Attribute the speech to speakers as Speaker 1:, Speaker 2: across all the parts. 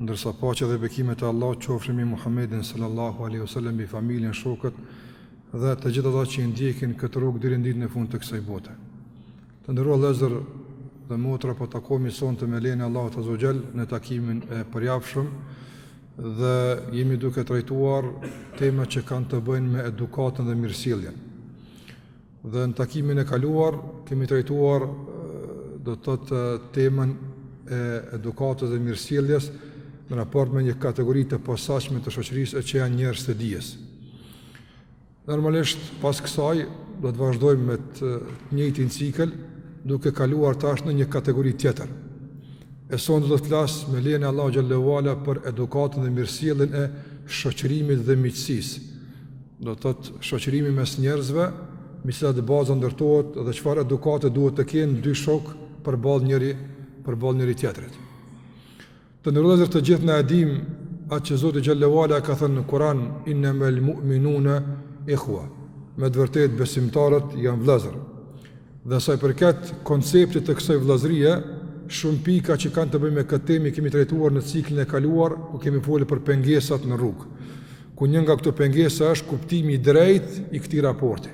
Speaker 1: Ndërsa paqja dhe bekimet e Allahut qofshin mbi Muhammedin sallallahu alaihi wasallam, mbi familjen, shokët dhe të gjithë ata që i ndjekin këtë rrugë deri në ditën e fundit të kësaj bote. Të nderuar vëllezër dhe motra, po takohemi sonte me lejen e Allahut azza wa jall në takimin e përjavshëm dhe jemi duke trajtuar tema që kanë të bëjnë me edukatën dhe mirësjelljen. Dhe në takimin e kaluar kemi trajtuar do të thotë temën e edukatës dhe mirësjelljes në raport me një kategori të posaçme të shoqërisë që janë njerëz të dijes. Normalisht pas kësaj do të vazhdojmë me të njëjtin cikël duke kaluar tash në një kategori tjetër. E sonte do të flas me lejen e Allahut xhallahu ala për edukatën dhe mirësjelljen e shoqërimit dhe miqësisë. Do të thotë shoqërimi mes njerëzve, mbi cilat baza ndërtohet dhe çfarë edukate duhet të kenë dy shokë përballë njëri përballë njëri tjetrit. Të nderuar vëllezër, të gjithë ne e dimë atë që Zoti xhallahu ala ka thënë në Kur'an innamal mu'minuna ikhwa. Me të vërtetë besimtarët janë vëllezër. Dhe sa i përket konceptit të kësaj vëllazërie, shumë pika që kanë të bëjnë me këtë temë i kemi trajtuar në ciklin e kaluar ku kemi folur për pengesat në rrugë. ku një nga këto pengesa është kuptimi i drejtë i këtij raporti.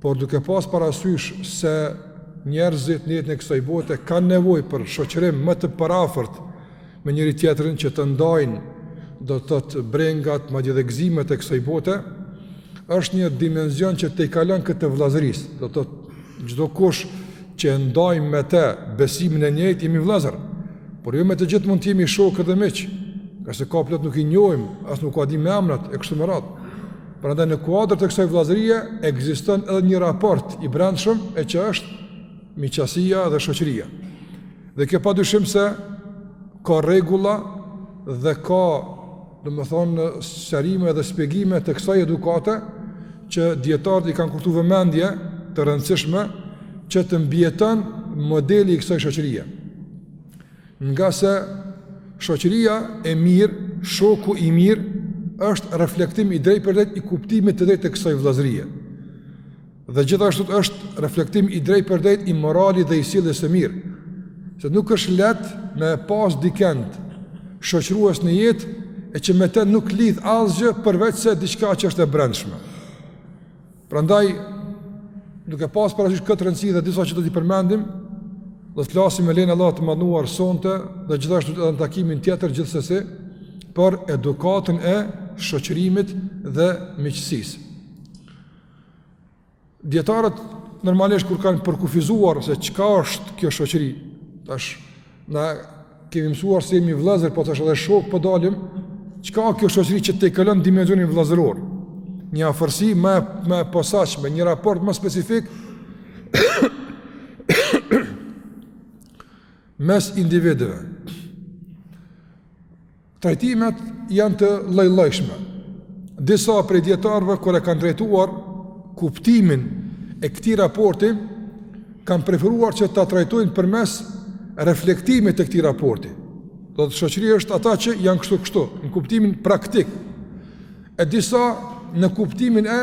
Speaker 1: Por duke pas parasysh se njerëzit në jetën e kësaj bote kanë nevojë për shoqërim më të parafërt me njëri tjetrin që të ndajnë do të thotë brengat madje edhe gëzimet e kësaj bote, është një dimension që tejkalon këtë vëllazërisë, do të thotë Çdo kush që e ndajmë me të besimin e njëjtë jemi vëllezër, por jo me të gjithë mund të jemi shokë dhe miq, ngase ka plot nuk i njohim, as nuk ua dimë emrat e kështu me radhë. Prandaj në kuadër të kësaj vëllazërie ekziston edhe një raport i brendshëm e që është miqësia dhe shoqëria. Dhe kjo padyshim se ka rregulla dhe ka, domethënë, sqarime dhe shpjegime të kësaj edukate që dijetarët i kanë kushtu vëmendje të rëndësishme që të mbijeton modeli i kësaj shoqërie. Ngase shoqëria e mirë, shoku i mirë, është reflektim i drejtpërdrejtë i kuptimit të drejtë të kësaj vëllazërie. Dhe gjithashtu është reflektim i drejtpërdrejtë i moralit dhe i sjelljes së mirë. Se nuk është lehtë me pas dikend shoqërues në jetë e që me të nuk të lidh asgjë përveç se diçka që është e brendshme. Prandaj duke pas parasysh këtë rëndësi dhe disa që do t'i përmendim, do të flasim me lejen e Allahut të madhëruar sonte dhe gjithashtu edhe në takimin tjetër gjithsesi për edukatën e shoqërimit dhe miqësisë. Dijetarët normalisht kur kanë përkufizuar se çka është kjo shoqëri, tash na kemi mësuar se jemi vlëzër, po tash edhe shokë po dalim, çka është kjo shoqëri që tejkalon dimensionin vlëzëror, një afërsi më e posaçme, një raport më specifik, mes individëve. Trajtimet janë të lloj-llojshme. Disa prej dijetarëve kur e kanë trajtuar kuptimin e këtij raporti kanë preferuar që ta trajtojnë përmes reflektimit të këtij raporti. Do të thotë shoqëri është ata që janë kështu kështu, në kuptimin praktik. E disa në kuptimin e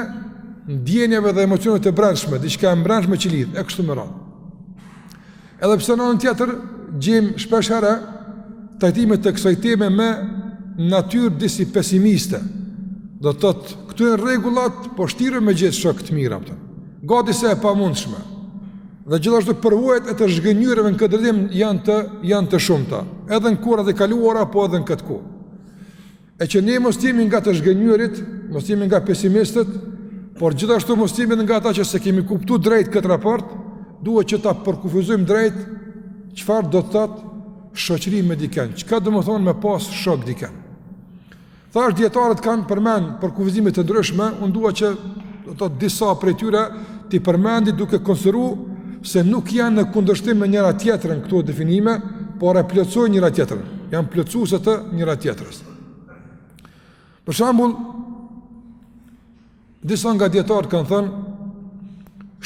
Speaker 1: ndjenjave dhe emocioneve të brendshme, diçka e brendshme që lidh, e kështu me radhë. Edhe pse në anën tjetër gjejmë shpesh herë trajtime të kësaj teme me natyrë disi pesimiste. Do të thotë, këtu janë rregullat, po vështirë me gjet shokë të mira këtu. Gati se e pamundshme. Dhe gjithashtu përvojat e të zhgënjyerve në këtë drejtim janë të janë të shumta, edhe në kohërat e kaluara, po edhe në këtë kohë. E që ne mos të jemi nga të zhgënjyerit, mos të jemi nga pesimistët, por gjithashtu mos të jemi nga ata që s'e kemi kuptuar drejt këtë raport, duhet që ta përkufizojmë drejt çfarë do të thotë shoqëri me dikën. Çka domethënë me pas shok dikën? Thashë dijetarët kanë përmend përkufizime të ndryshme, unë dua që Do të thotë disa prej tyre t'i përmendi duke konsideruar se nuk janë në kundërshtim me njëra tjetrën këto definime, por e plotësojnë njëra tjetrën. Janë plotësuese të njëra tjetrës. Për shembull, disa nga dijetarët kanë thënë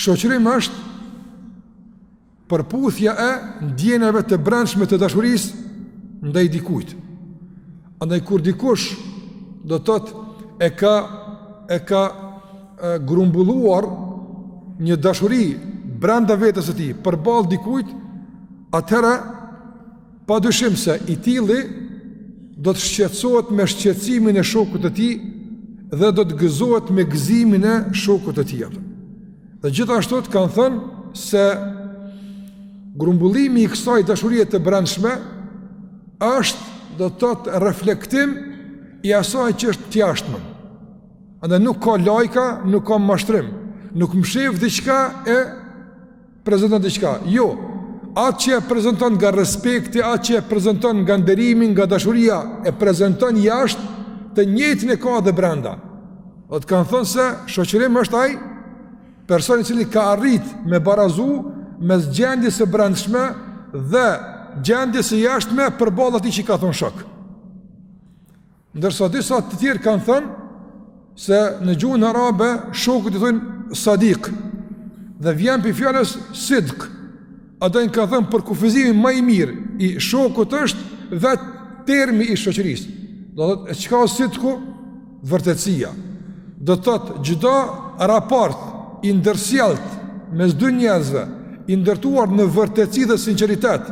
Speaker 1: shoqërim është Përputhja e ndjenjave të brendshme të dashurisë ndaj dikujt. Andaj kur dikush do të thotë e ka e ka e, grumbulluar një dashuri brenda vetes së tij përballë dikujt, atëherë Pa dyshim se i tilli do të shqetësohet me shqetësimin e shokut të tij dhe do të gëzohet me gëzimin e shokut të tij. Dhe gjithashtu kanë thënë se grumbullimi i kësaj dashurie të brendshme është do të thotë reflektim i asaj që është e jashtme. Andaj nuk ka lajka, nuk ka mashtrim, nuk mshef diçka e Prezanton diçka. Jo. Atë që e prezanton nga respekti, atë që e prezanton nga nderimi, nga dashuria, e prezanton jashtë të njëjtën e ka dhe brenda. Do të kanë thënë se shoqërim është ai personi i cili ka arrit me barazu mes gjendjes së brendshme dhe gjendjes së jashtme përballë atij që i ka thënë shok. Ndërsa disa të tjerë kanë thënë se në gjuhën arabe shokut i thonë sadik dhe vjen prej fjalës sidk andaj kanë thënë përkufizimi ma i mirë i shokut është vetë termi i shoqërisë do të thotë e çka është sidku vërtetësia do të thotë çdo raport i ndërsjellë mes dy njerëzve i ndërtuar në vërtetësi dhe sinceritet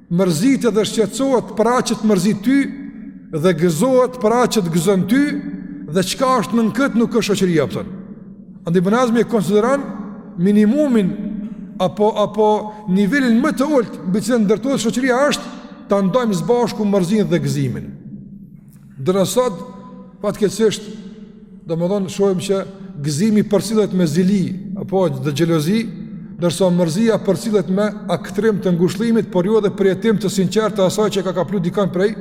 Speaker 1: mërzitet dhe shqetësohet për atë që të mërzit ty dhe gëzohet për atë që të gëzon ty dhe çka është nën këtë nuk është shoqëri apo. Andaj Ibn Hazmi e konsideron minimumin apo apo nivelin më të ulët mbi të cilën ndërtohet shoqëria është ta ndajmë së bashku mërzinë dhe gëzimin. Ndërsa sot fatkeqësisht domethënë shohim që gëzimi përcillet me zili apo dhe xhelozi, ndërsa mërzia përcillet me aktrim të ngushëllimit, por jo edhe për jetim të sinqertë të asaj që ka kaplu dikon prej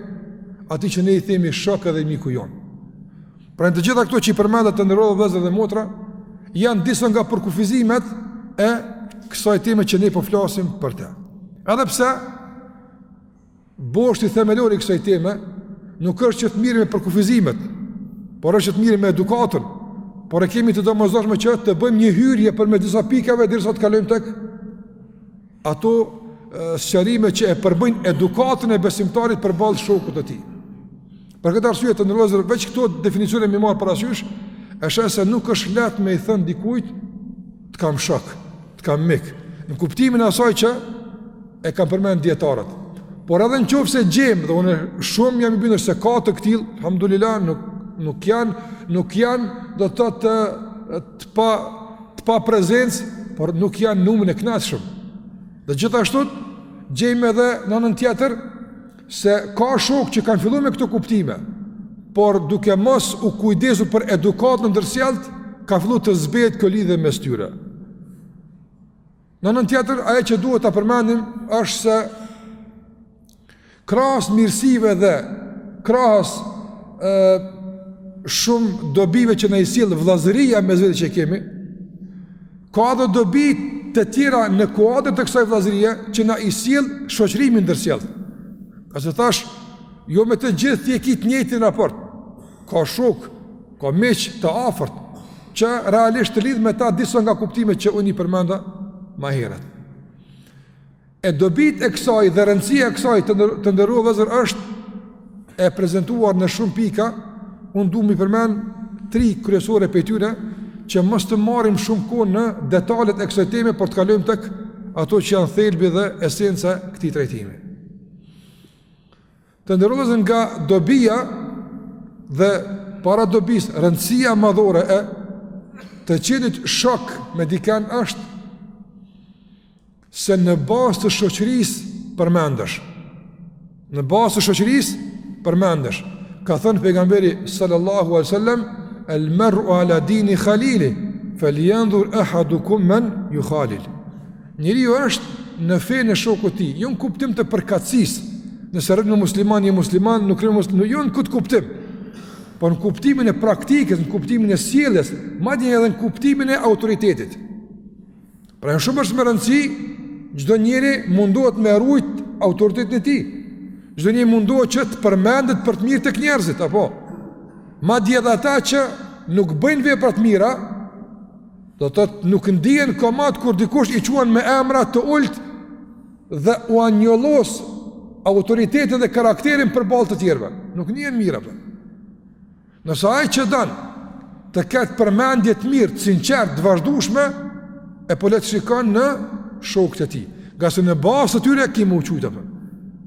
Speaker 1: atij që ne i themi shok edhe miku jonë. Pra në të gjitha këto që i përmenda të nderuar vëllezër dhe motra, janë disa nga përkufizimet e kësaj teme që ne po flasim për te. Edhe pse, Boshti themelor i kësaj teme nuk është që të merremi me përkufizimet, por është që të merremi me edukatën, por e kemi të domosdoshme që të bëjmë një hyrje përmes disa pikave derisa të kalojmë tek ato sqarime që e përbëjnë edukatën e besimtarit përballë shokut të tij. Për këtë arsye të nderuar vëllezër, veç këto definicione m'i marrë parasysh, e sheh se nuk është lehtë me i thënë dikujt të kam shok. Të kam mik, në kuptimin e asaj që e kanë përmend dijetarët. Por edhe në qoftë se gjejmë, dhe unë shumë jam i bindur se ka të këtillë, elhamdulilah, nuk, nuk janë, nuk janë, do të thotë, të pa, të pa prezencë, por nuk janë numrin e knaqshëm. Dhe gjithashtu, gjejmë edhe në anën tjetër, Se ka shokë që kanë fillu me këto kuptime, por duke mos u kujdesu për edukatën e ndërsjellë, ka fillu të zbehet kjo lidhje mes tyre. Në anën tjetër, ajo që duhet ta përmendim është se krahas mirësive dhe krahas e, shumë dobive që na i sjell vllazëria mes veti që kemi, Ka edhe dobi të tjera në kuadër të kësaj vëllazërie që na i sjell shoqërimi i ndërsjellë. Ngase thashë, jo me të gjithë ti e ki të njëjtin raport. Ka shokë, ka miq të afërt që realisht të lidh me ta disa nga kuptimet që unë i përmenda ma herët. E dobitë e kësaj dhe rëndësia e kësaj të të nderuar vëllezër është e prezentuar në shumë pika, unë du m'i përmend tri kryesore prej tyre, që mos të marrim shumë kohë në detalet e kësaj teme, për të kalu te këto ato që janë thelbi dhe esenca e këtij trajtimi. Të nderuar vëllezër nga dobia dhe para dobisë, rëndësia madhore e të qenit shok me dikën është se në bazë të shoqërisë përmendesh. Në bazë të shoqërisë përmendesh. Ka thënë pejgamberi sallallahu alaihi wasallam, "El mar'u ala dini khalili, falyanzur ahadukum man yukhalil." Njeriu është në fenë e shokut të tij, jo në kuptim të përkatësisë. Nëse rrin me musliman, një musliman nuk rrin musliman, jo në këtë kuptim. Por në kuptimin e praktikës, në kuptimin e sjelljes, madje edhe në kuptimin e autoritetit. Pra me shumë është me rëndësi, çdo njëri mundohet me rujt autoritetin e tij. Çdo njëri mundohet që të përmendet për të mirë tek njerëzit, apo? Madje edhe ata që nuk bëjnë vepra të mira, do të thotë nuk ndihen komod kur dikush i quan me emra të ulët dhe u a njollos autoritetin dhe karakterin përballë të tjerëve. Nuk ndihen mirë apo. Nëse ai që don të ketë përmendje të mirë, të sinqertë, të vazhdueshme, e po le të shikon në shokët e tij. Ngase në bazë të tyre ki me u qujt apo.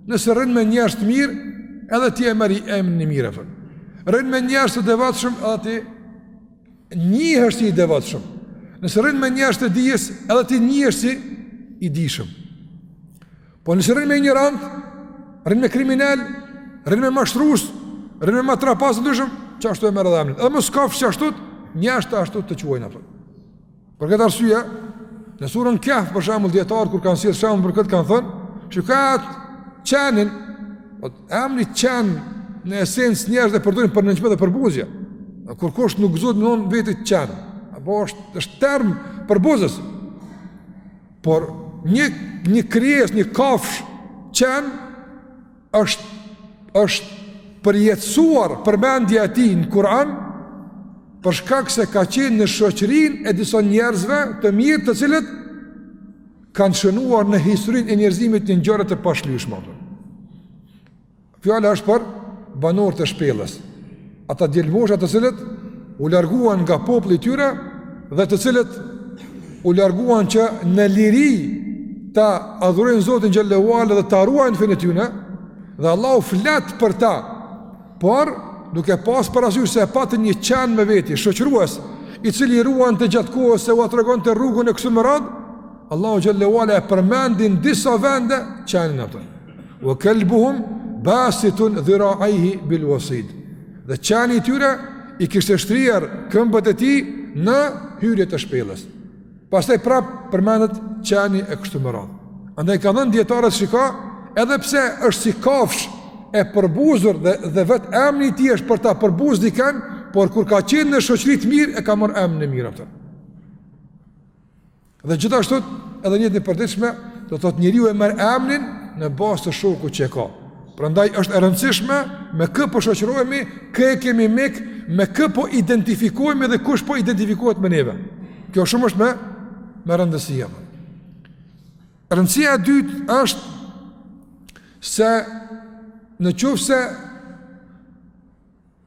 Speaker 1: Nëse rrin me njerëz të mirë, edhe ti e merr emrin e mirë apo. Rrin me njerëz të devotshëm, edhe ti njihesh si i devotshëm. Nëse rrin me njerëz të dijes, edhe ti njihesh si i dijshëm. Po nëse rrin me injorantë, rrin me kriminelë, rrin me mashtrues, rrin me matrapazë të ndryshëm, qashtu e merr edhe emnin. Edhe mos kofsh qashtu, njerëzit ashtu të quajnë apo. Për këtë arsye, në suren Kehf, për shembull dijetarët, kur kanë sjellë shembull për këtë kanë thënë, shikoje atë qenin, po emni qen në esencë njerëzit e përdorin për nënçmim edhe përbuzje. Kurrkush nuk gëzohet me i thënë vetit qen, apo është, është term përbuzës, Por një një krijesë, një kafshë qen është është përjetësuar përmendja e tij në Kur'an për shkak se ka qenë në shoqërinë e disa njerëzve të mirë, të cilët kanë shënuar në historinë e njerëzimit një ngjarje të pashlyeshme. Fjala është për banorët e shpellës, ata djelmosha të cilët u larguan nga populli i tyre dhe të cilët u larguan që në liri ta adhurojnë Zotin xhel-le ve ala dhe ta ruajnë fenë e tyre dhe Allahu flet për ta. Por duke pas parasysh se e patën një qen me veti, shoqërues, i cili i ruante gjatë kohës se ua tregonte rrugën e kështu me radhë, Allahu xhel-le ve ala e përmend në disa vende qenin e tyre. Wa kalbuhum basitun dhira'ayhi bil wasid. Dhe qeni i tyre i kishte shtrirë këmbët e tij në hyrje të shpellës. Pastaj prap përmendet qeni e kështu me radhë. Andaj kanë thënë dijetarët shiko, edhe pse është si kafshë e përbuzur dhe dhe vetë emni i tij është për ta përbuzë dikend, por kur ka qenë në shoqëri të mirë e ka marrë emnin e mirë atë. Dhe gjithashtu edhe në jetën e përditshme, do të thotë njeriu e merr emnin në bazë të shokut që e ka. Prandaj është e rëndësishme me kë po shoqërohemi, kë e kemi mik, me kë po identifikohemi dhe kush po identifikohet me neve. Kjo shumë është me me rëndësi apo. Rëndësia e dytë është se në qoftë se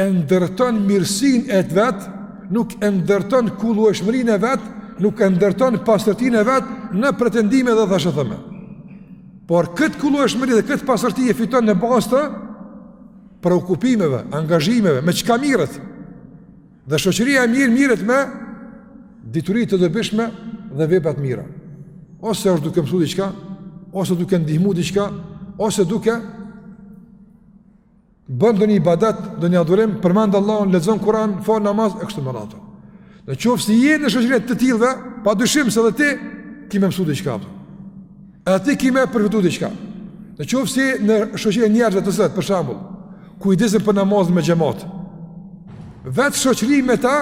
Speaker 1: e ndërton mirësinë e vet, nuk e ndërton kulluarshmërinë e vet, nuk e ndërton pastërtinë e vet në pretendime dhe thashethëme. Por këtë kulluarshmëri dhe këtë pastërti e fiton në bazë të preokupimeve, angazhimeve, me çka mirret. Dhe shoqëria e mirë mirret me dituri të dobishme dhe vepra të mira. Ose është duke mësu diçka, ose duke ndihmu diçka, ose duke bën ndonjë ibadet, ndonjë adhurim, përmend Allahun, lexon Kur'an, fal namaz e kështu me radhë. Në qoftë se je në shoqëri të të tillëve, pa dyshim se edhe ti ki me mësu diçka. Edhe ti ki me përfitu diçka. Në qoftë se në shoqëri të njerëzve që sot, për shembull, kujdesen për namazin me xhamat. Vetë shoqëria me ta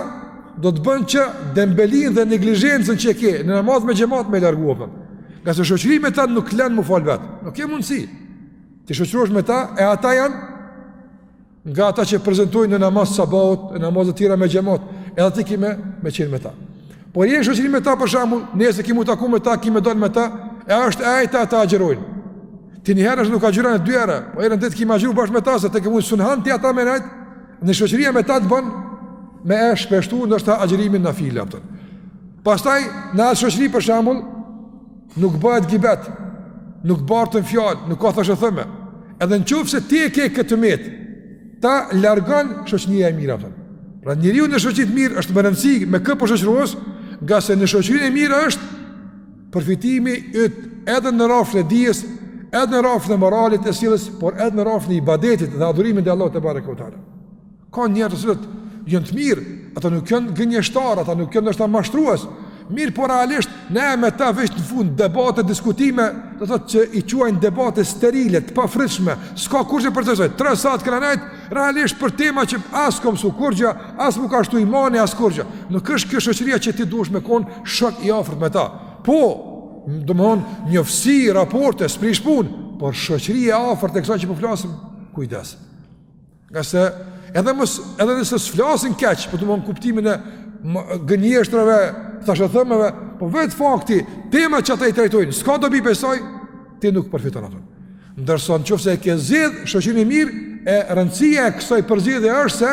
Speaker 1: do të të bën që dembelinë dhe neglizhencën që ke në namaz me xhamat me largu. Ngase shoqëria me ta nuk lën me u fal vetë. Nuk ke mundsi. Ti shoqrohesh me ta e ata janë nga ata që prezantojnë në namaz të sabahut, në namaze të tjera me xhamat, edhe ti ki me me qenë me ta. Po je shoqëri me ta për shembull, nëse ki me u taku me ta, ki me dal me ta, e është e enjtja ata agjërojnë. Ti një herë nuk agjëron e dy herë, po edhe ti ki me agjëru bashkë me ta se te kimu sunhan ti ata me rrit. Në shoqëria me ta të bën me e shpeshtu ndoshta agjërimin nafile atë. Pastaj në atë shoqëri për shembull Nuk bëhet gibet, nuk bartën fjalë, nuk ka thashetheme. Edhe në qofë se ti e ke këtë të metë, ta largon shoqnia e mirë. Po. Pra njeriu në shoqni të mirë është me rëndësi me kë po shoqërohesh, ngase në shoqërinë e mirë është përfitimi yt edhe në rrafshin e dijes, edhe në rrafshin e moralit e sjelljes, por edhe në rrafshin e ibadetit dhe adhurimit të Allahut tebareke ve teala. Ka njerëz që janë të mirë, ata nuk janë gënjeshtarë, ata nuk janë ndoshta mashtrues. Mirëpo realisht nëse me ta veç në fund debate, diskutime, domethënë që i quajnë debate sterile, të pafrytshme. S'ka kurrgja prej tyne. Tre sahat kanë nejt realisht për tema që as kom msu kurrgja, as nuk ashtu imani as kurrgja. Nuk është kjo shoqëria që ti duhesh me kon shok i afërt me ta. Po, domthon njoftësi raporte, s'prish punë, por shoqëria e afërt është kjo që po flasim, kujdes. Ngase edhe, mës, edhe nëse s'flasin keq, po domethënë në kuptimin e gënjeshtrave, thashethëmeve, po vetë fakti, temat që ata i trajtojnë, s'ka dobi pej saj, ti nuk përfiton ato. Ndërsa në qofë se e ke zgjidh shoqninë e mirë, e rëndësia e kësaj përzgjedhje është se,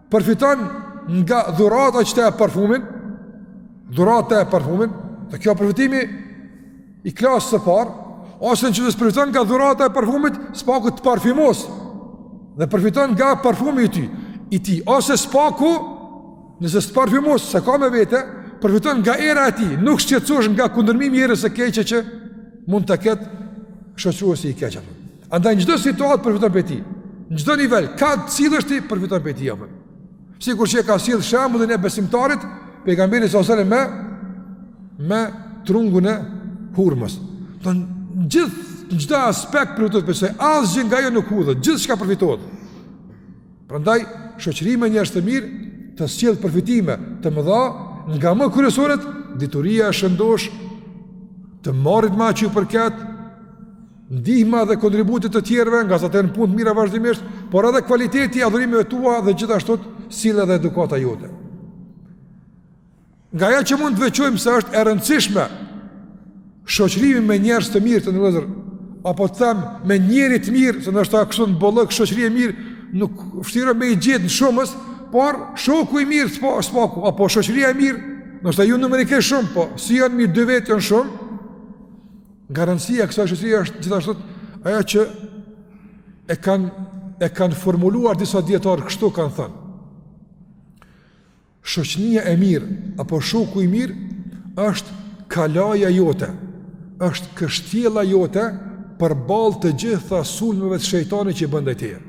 Speaker 1: përfiton nga dhurata që ta jep parfumin, dhuratë ta jep parfumin, dhe kjo përfitimi i klasës së parë, ose nëse s'përfiton nga dhurata e parfumit, s'paku të parfumos, dhe përfiton nga parfumi i ty, i tij, ose s'paku, nëse s'të parfumos, se ka me vete, përfiton nga era e tij, nuk shqetësohesh nga kundërmimi i erës së keqe që mund ta ketë shoqëruesi i keq. Andaj në çdo situatë përfiton prej tij. Në çdo nivel ka qëllush ti përfiton prej tij apo. Sikurse e ka sjell shembullin e besimtarit, pejgamberi alejhi selam me trungun e hurmës. Në gjithë në çdo aspekt përfiton prej saj, asgjë nga ajo nuk hudhet, gjithçka përfitohet. Prandaj shoqërimi me njerëz të mirë të sjell përfitime të mëdha nga më kryesoret dituria e shëndoshë të marrit mbi atë që i përket ndihma dhe kontributi të tjerëve, nxitja në punë të mira vazhdimisht, por edhe kualiteti i adhurimeve tua dhe gjithashtu sjellja dhe edukata jote. Nga ajo që mund të veçojmë se është e rëndësishme shoqërimi me njerëz të mirë të ndershëm, apo të them me njeri të mirë, se ndoshta kështu në bollëk shoqëri e mirë, është vështirë me i gjetë në shumës, por shoku i mirë s'pa, s'paku, apo shoqëria e mirë, ndoshta jo numri shumë, po si janë mirë dy vetë janë shumë, Garancia e kësaj shoqnie është gjithashtu ajo që e kanë e kanë formuluar disa dijetarë kështu kanë thënë. Shoqnia e mirë apo shoku i mirë është kalaja jote, është kështjella jote përballë të gjitha sulmeve të shejtanit që i bën ndaj teje.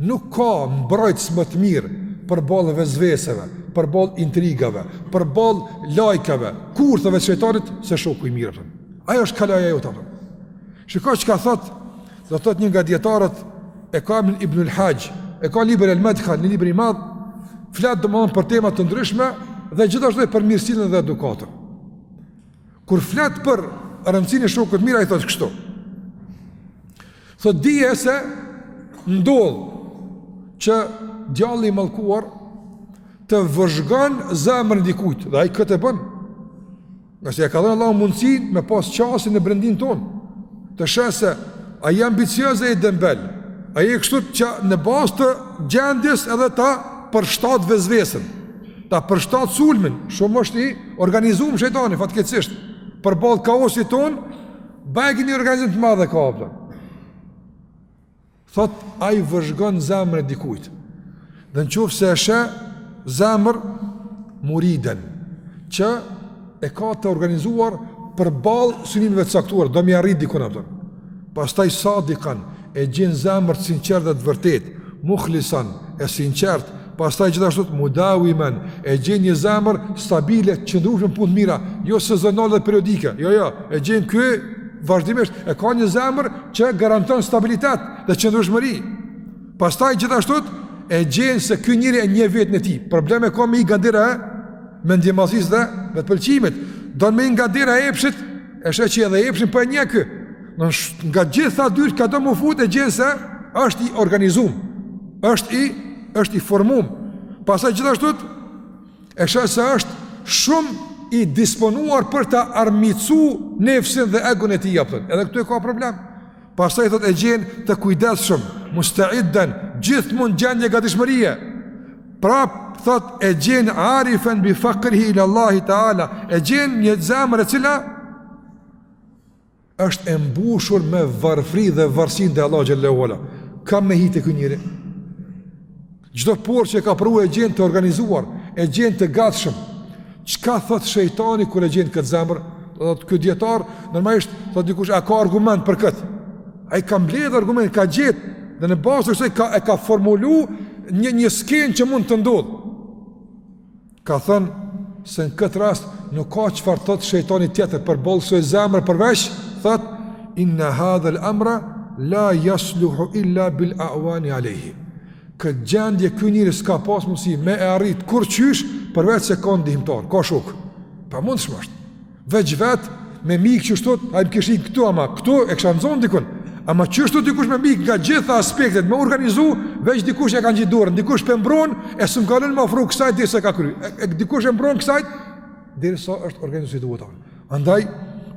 Speaker 1: Nuk ka mbrojtës më të mirë përballë vesveseve, përballë intrigave, përballë lajkave, kurthave të shejtanit se shoku i mirë. Ajo është kalaja jote. Shiko çka thotë, thotë një nga dijetarët, e ka Ibnul Haxh, e ka librin al-Madkhal, një libër i madh, flet domethanë për tema të ndryshme dhe gjithashtu për mirësinë dhe edukatën. Kur flet për rëndësinë e shokut të mirë ai thotë kështu. Thotë dije se ndodh që djalli i mallkuar të vëzhgon zemrën dikujt dhe ai këtë bën. Se ia ka dhënë Allahu mundësinë me pas qasje në brendinë tonë, të sheh se a je ambicioz, a je dembel, a je kështu që në bazë të gjendjes edhe ta përshtat vesvesen. Ta përshtat sulmin, shumë është i organizuar shejtani fatkeqësisht. Përballë kaosit tonë, bajagi një organizim të madh e ka, a kupton. Thotë ai vëzhgon zemrën e dikujt. Dhe në qoftë se e sheh zemër muriden që e ka të organizuar përballë synimeve të caktuar, do me arrit dikun, a kupton, pastaj sadikan e gjen zemër të sinqertë dhe të vërtetë, mukhlisan, e sinqertë, pastaj gjithashtu mudawimen, e gjen një zemër stabile, qëndrushme, punë të mira, jo sezonale dhe periodike, jo, jo, e gjen ky, vazhdimisht, e ka një zemër që garanton stabilitet dhe qëndrushmëri, pastaj gjithashtu e gjen se ky njeri e njeh veten e tij, problem e ka me i nga dera e mendjemadhësisë dhe vetëpëlqimit, don me i nga dera e epshit, E sheh që edhe epshin po e njeh ky, nga gjitha dyert, kah do m'u fut e gjen se, është i organizum, është i, është i formum, pastaj gjithashtu, e sheh se është shumë i disponuar për ta armiqsu nefsin dhe egon e tij, a kupton, edhe këtu e ka problem, Pastaj thotë e gjen të kujdesshëm, musta'iddan, gjithmonë në gjendje gatishmërie. Prap thotë e gjen arifen bi faqrihi ila Allah taala, e gjen një zemër e cila është e mbushur me varfëri dhe varësi ndaj Allahut xhelle ue ala. Kah me hi te ky njeri. Çdo portë që e ka provu e gjen të organizuar, e gjen të gatshëm. Çka thotë shejtani kur e gjen këtë zemër? Thotë ky dijetar normalisht thotë dikush a ka argument për kët. Ai ka mbledh argument, ka gjet dhe në bazë të kësaj ka e ka formulu një skenë që mund të ndodhë. Ka thënë se në këtë rast nuk ka çfarë thotë shejtani tjetër përballë kësaj zemre përveç thotë inna hadha al-amra la yasluhu illa bil awani alayhi. Këtë gjendje ky njeri s'ka pas mundësi me e arrit kurrqysh përveç se ka ndihmtar, ka shok. Pamundshme është. Veç vet me mik qishtu, ai më këshillon këtu ama këtu e kisha nxon dikun. Ama qishtu dikush me mik nga gjitha aspektet, me organizu, veç dikush e ka ngjit dorën, dikush pe mbron e s'm ka lon me afru kësaj derisa e ka kry. E, e dikush e mbron kësaj derisa është organizu si duhet. Andaj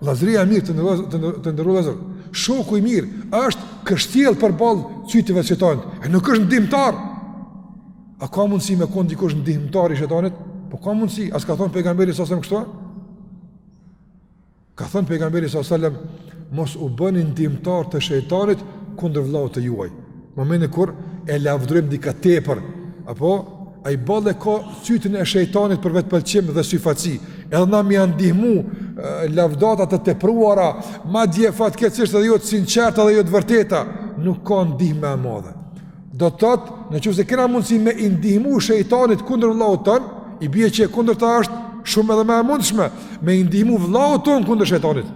Speaker 1: vllazëria e mirë të nderuar vllazër shoku i mirë është kështjell përballë cytjeve t'shejtanit. Ai nuk është ndihmtar. A ka mundësi me kon dikush ndihmëtar i shejtanit? Po ka mundësi, as ka thon pejgamberi alejhi selam kështu? Ka thon pejgamberi alejhi selam mos u bëni ndihmëtar të shejtanit kundër vëllaut të juaj. Momentin kur e lavdrim dikë tepër, apo ai boll e ka cytjen e shejtanit për vetpëlqim dhe syefaqësi. Edhe na me ia ndihmu lavdata të tepruara, madje fatkeqësisht edhe jo të sinqerta dhe jo të vërteta, nuk ka ndihmë më e madhe. Do të thotë, në qoftë se kena mundësi me i ndihmu shejtanit kundër vëllaut ton, i bie që e kundërta është shumë edhe ma e mundshme me i ndihmu vëllaut ton kundër shejtanit.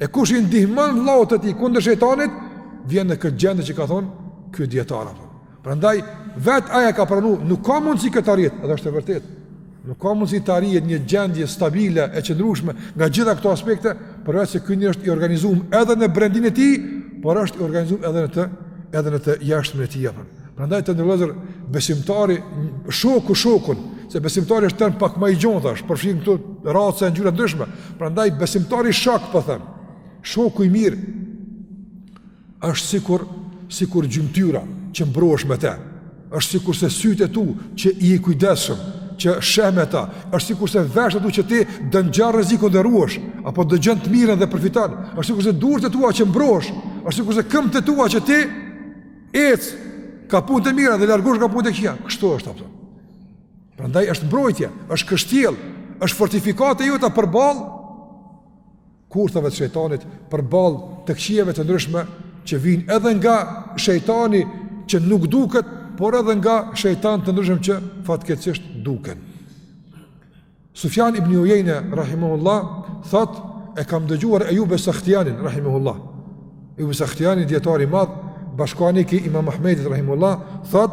Speaker 1: E kush i ndihmon vëllaut të tij kundër shejtanit, vjen në këtë gjendje që ka thon ky dietar apo. Prandaj vet aja ka pranu, nuk ka mundësi kjo t'arrihet, edhe është e vërtetë. Nuk ka mundësi të arrihet një gjendje stabile e qëndrueshme nga gjitha këto aspekte, përveç se ky njeri është i organizum edhe në brendinë e tij, por është i organizum edhe në të, edhe në të jashtmen e tij apo. Prandaj të nderuar vllazër besimtari shoku shokun, se besimtari është term pak ma i gjon tash, përfshin këtu raca e ngjyra ndryshme. Prandaj besimtari shok po them. Shoku i mirë. Është sikur, sikur gjymtyra që mbrohesh me te, është sikur se sytë e tu që i i kujdesshëm, që sheh me ta, është sikur se veshët e tu që ti dëgjon rrezikun dhe ruhesh, apo dëgjon të mirën dhe përfiton, është sikur se durt e tua që mbrohesh, është sikur se këmbët e tua që ti ec ka punët e mira dhe largohesh nga punët e kqija, kështu është apëton. Prandaj është mbrojtje, është kështjell, është fortifikatë e jotja përballë kurthave të shejtanit, përballë të këqijave të ndryshme që vijnë edhe nga shejtani që nuk duket, por edhe nga shejtan të ndryshëm që fatkeqësisht duken. Sufjan ibn Ujejne rahimahullah thot e kam dëgjuar Ejub Sahtijanin rahimahullah. Ejub Sahtijani dijetar i madh, bashkëkohanik i Imam Ahmedit rahimahullah, thot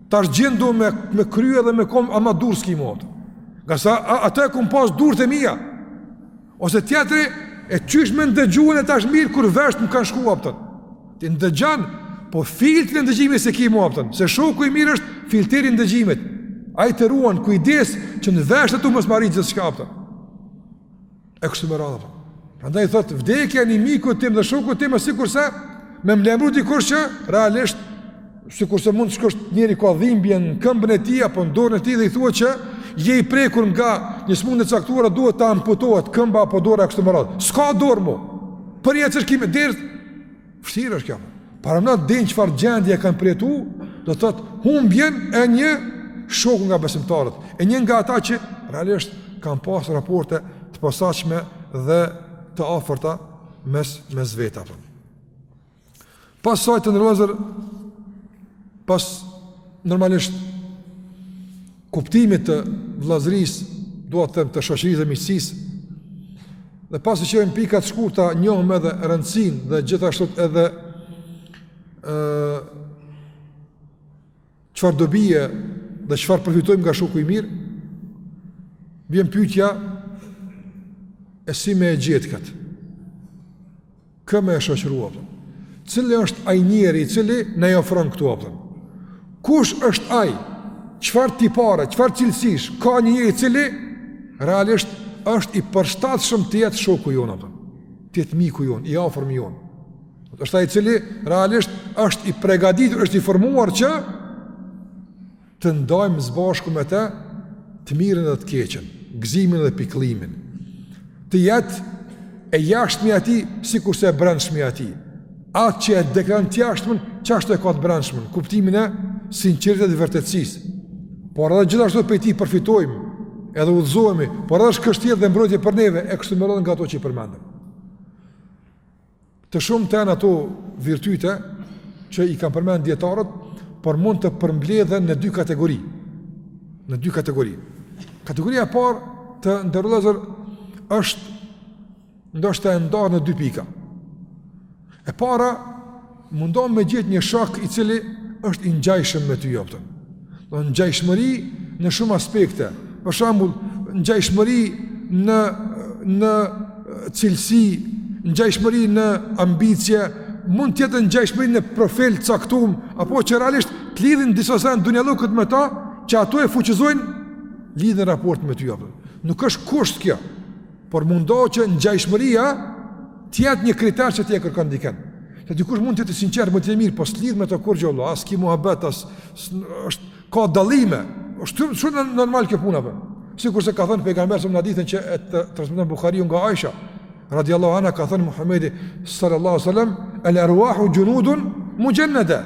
Speaker 1: Tash gjendu me me krye dhe me kom ama dur s'ki ma atë. Nga sa atë e kum pas durt e mia. Ose tjetri e qysh me ndëgjuan e tash mirë kur vesht më kanë shku atë. Ti ndëgjon, po filtrin e ndëgjimit s'e ki ma atë. Se shoku i mirë është filtri i ndëgjimit. Ai të ruan kujdes që në vesht tu mos me hi gjithçka atë. E kështu me radhë. Prandaj thot vdekja e një mikut tim dhe shokut tim është sikurse me m'lajmru dikush që realisht sikurse mund të shkosh njeri ka dhimbje në këmbën e tij apo në dorën e tij dhe i thuhet që je i prekur nga një sëmundje e caktuar duhet të amputohet këmba apo dora e kështu me radhë. S'ka dorë më. Për jetë çëshkim e dirt Vështirë është kjo. Paramendoni çfarë gjendje kanë përjetu, do thot humbjen e një shoku nga besimtarët, e një nga ata që realisht kanë pas raporte të posaçme dhe të afërta mes mes vete. Pas saj të nderuar vëllezër pas normalisht kuptimit të vëllazërisë, dua të them të shoqërisë dhe miqësisë. Dhe pasi që në pika të shkurta, njohëm edhe rëndësin dhe gjithashtu edhe ë çfarë dobie dhe çfarë përfitojmë nga shoku i mirë. Vjen pyetja e si me e gjet kët. Kë me e shoqëru, a kupton? Cili është ai njeri i cili na i ofron këto, a kupton? Kush është ai? Çfarë tipare, çfarë cilësish ka një njeri i cili, realisht, është i përshtatshëm të jetë shoku jonë, a kupton? Të jetë miku jonë, i afërmi jonë. Është ai cili, realisht, është i pregaditur, është i formuar që të ndajmë s'bashku me te të mirën dhe të keqen, gëzimin dhe pikëllimin, të jetë e jashtmja e tij sikurse e brendshmja e tij, atë që e deklaron të jashtmen, që ashtu e ka të brendshmen, kuptimin e sinqeritetit dhe vërtetsis, por edhe gjithashtu prej tij përfitojmë, edhe udhëzohemi, por edhe është kështjellë dhe mbrojtje për neve, e kështu me radhë nga ato që i përmendëm. Të shumta janë ato virtyte që i kanë përmend dijetarët, por mund të përmbledhen në dy kategori. Në dy kategori. Kategoria e parë të nderuar vëllezër është ndoshta e ndarë në dy pika. E para, mundohu me gjet një shok i cili është i ngjajshëm me ty, a kupton. Do thotë ngjajshmëri në shumë aspekte. Për shembull, ngjajshmëri në, në cilësi, ngjajshmëri në ambicie, mund të jetë ngjajshmëri në profil të caktum, apo që realisht të lidhin disa sene dunjallëkut me ta, që ato e fuqizojnë lidhjen, raportin me ty, apo. Nuk është kusht kjo. Por mundohu që ngjajshmëria të jetë një kriter që ti e kërkon dikën. Se dikush mund të jetë i sinqertë, mund të jetë i mirë, po s'të lidh me të kurrgjo vlla, as ki muhabet, as është ka dallime. Është shumë normal kjo puna apo. Sikurse ka thënë pejgamberi sallallahu alajhi wasallam në hadithin që e transmeton Buhariu nga Aisha radhiyallahu anha ka thënë Muhamedi sallallahu alajhi wasallam el arwahu junudun mujannada.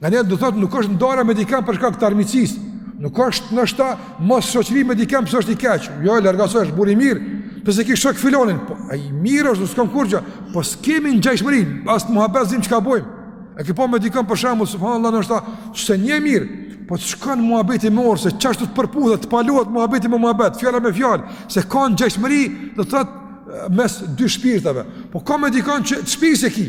Speaker 1: Nganjëherë do thotë nuk është ndarja me dikan për shkak të armiqësisë Nuk është ndoshta mosshoqëria me dikan pse është i keq Jo, larg asaj është burrë i mirë Pse s'e ki shok filanin po, Ai i mirë është, s'kam kurgjë Po s'kemi ngjashmëri, as muhabet s'dim çka bojmë E ki po me dikan për shembull, subhanAllah ndoshta Që s'e njeh mirë, po të shkon muhabeti me orë Se qashtu të përputhet, të palohet muhabeti me muhabet Fjala me fjalë, se ka ngjashmëri Do të thotë mes dy shpirtave Po ka me dikan që të shpise ki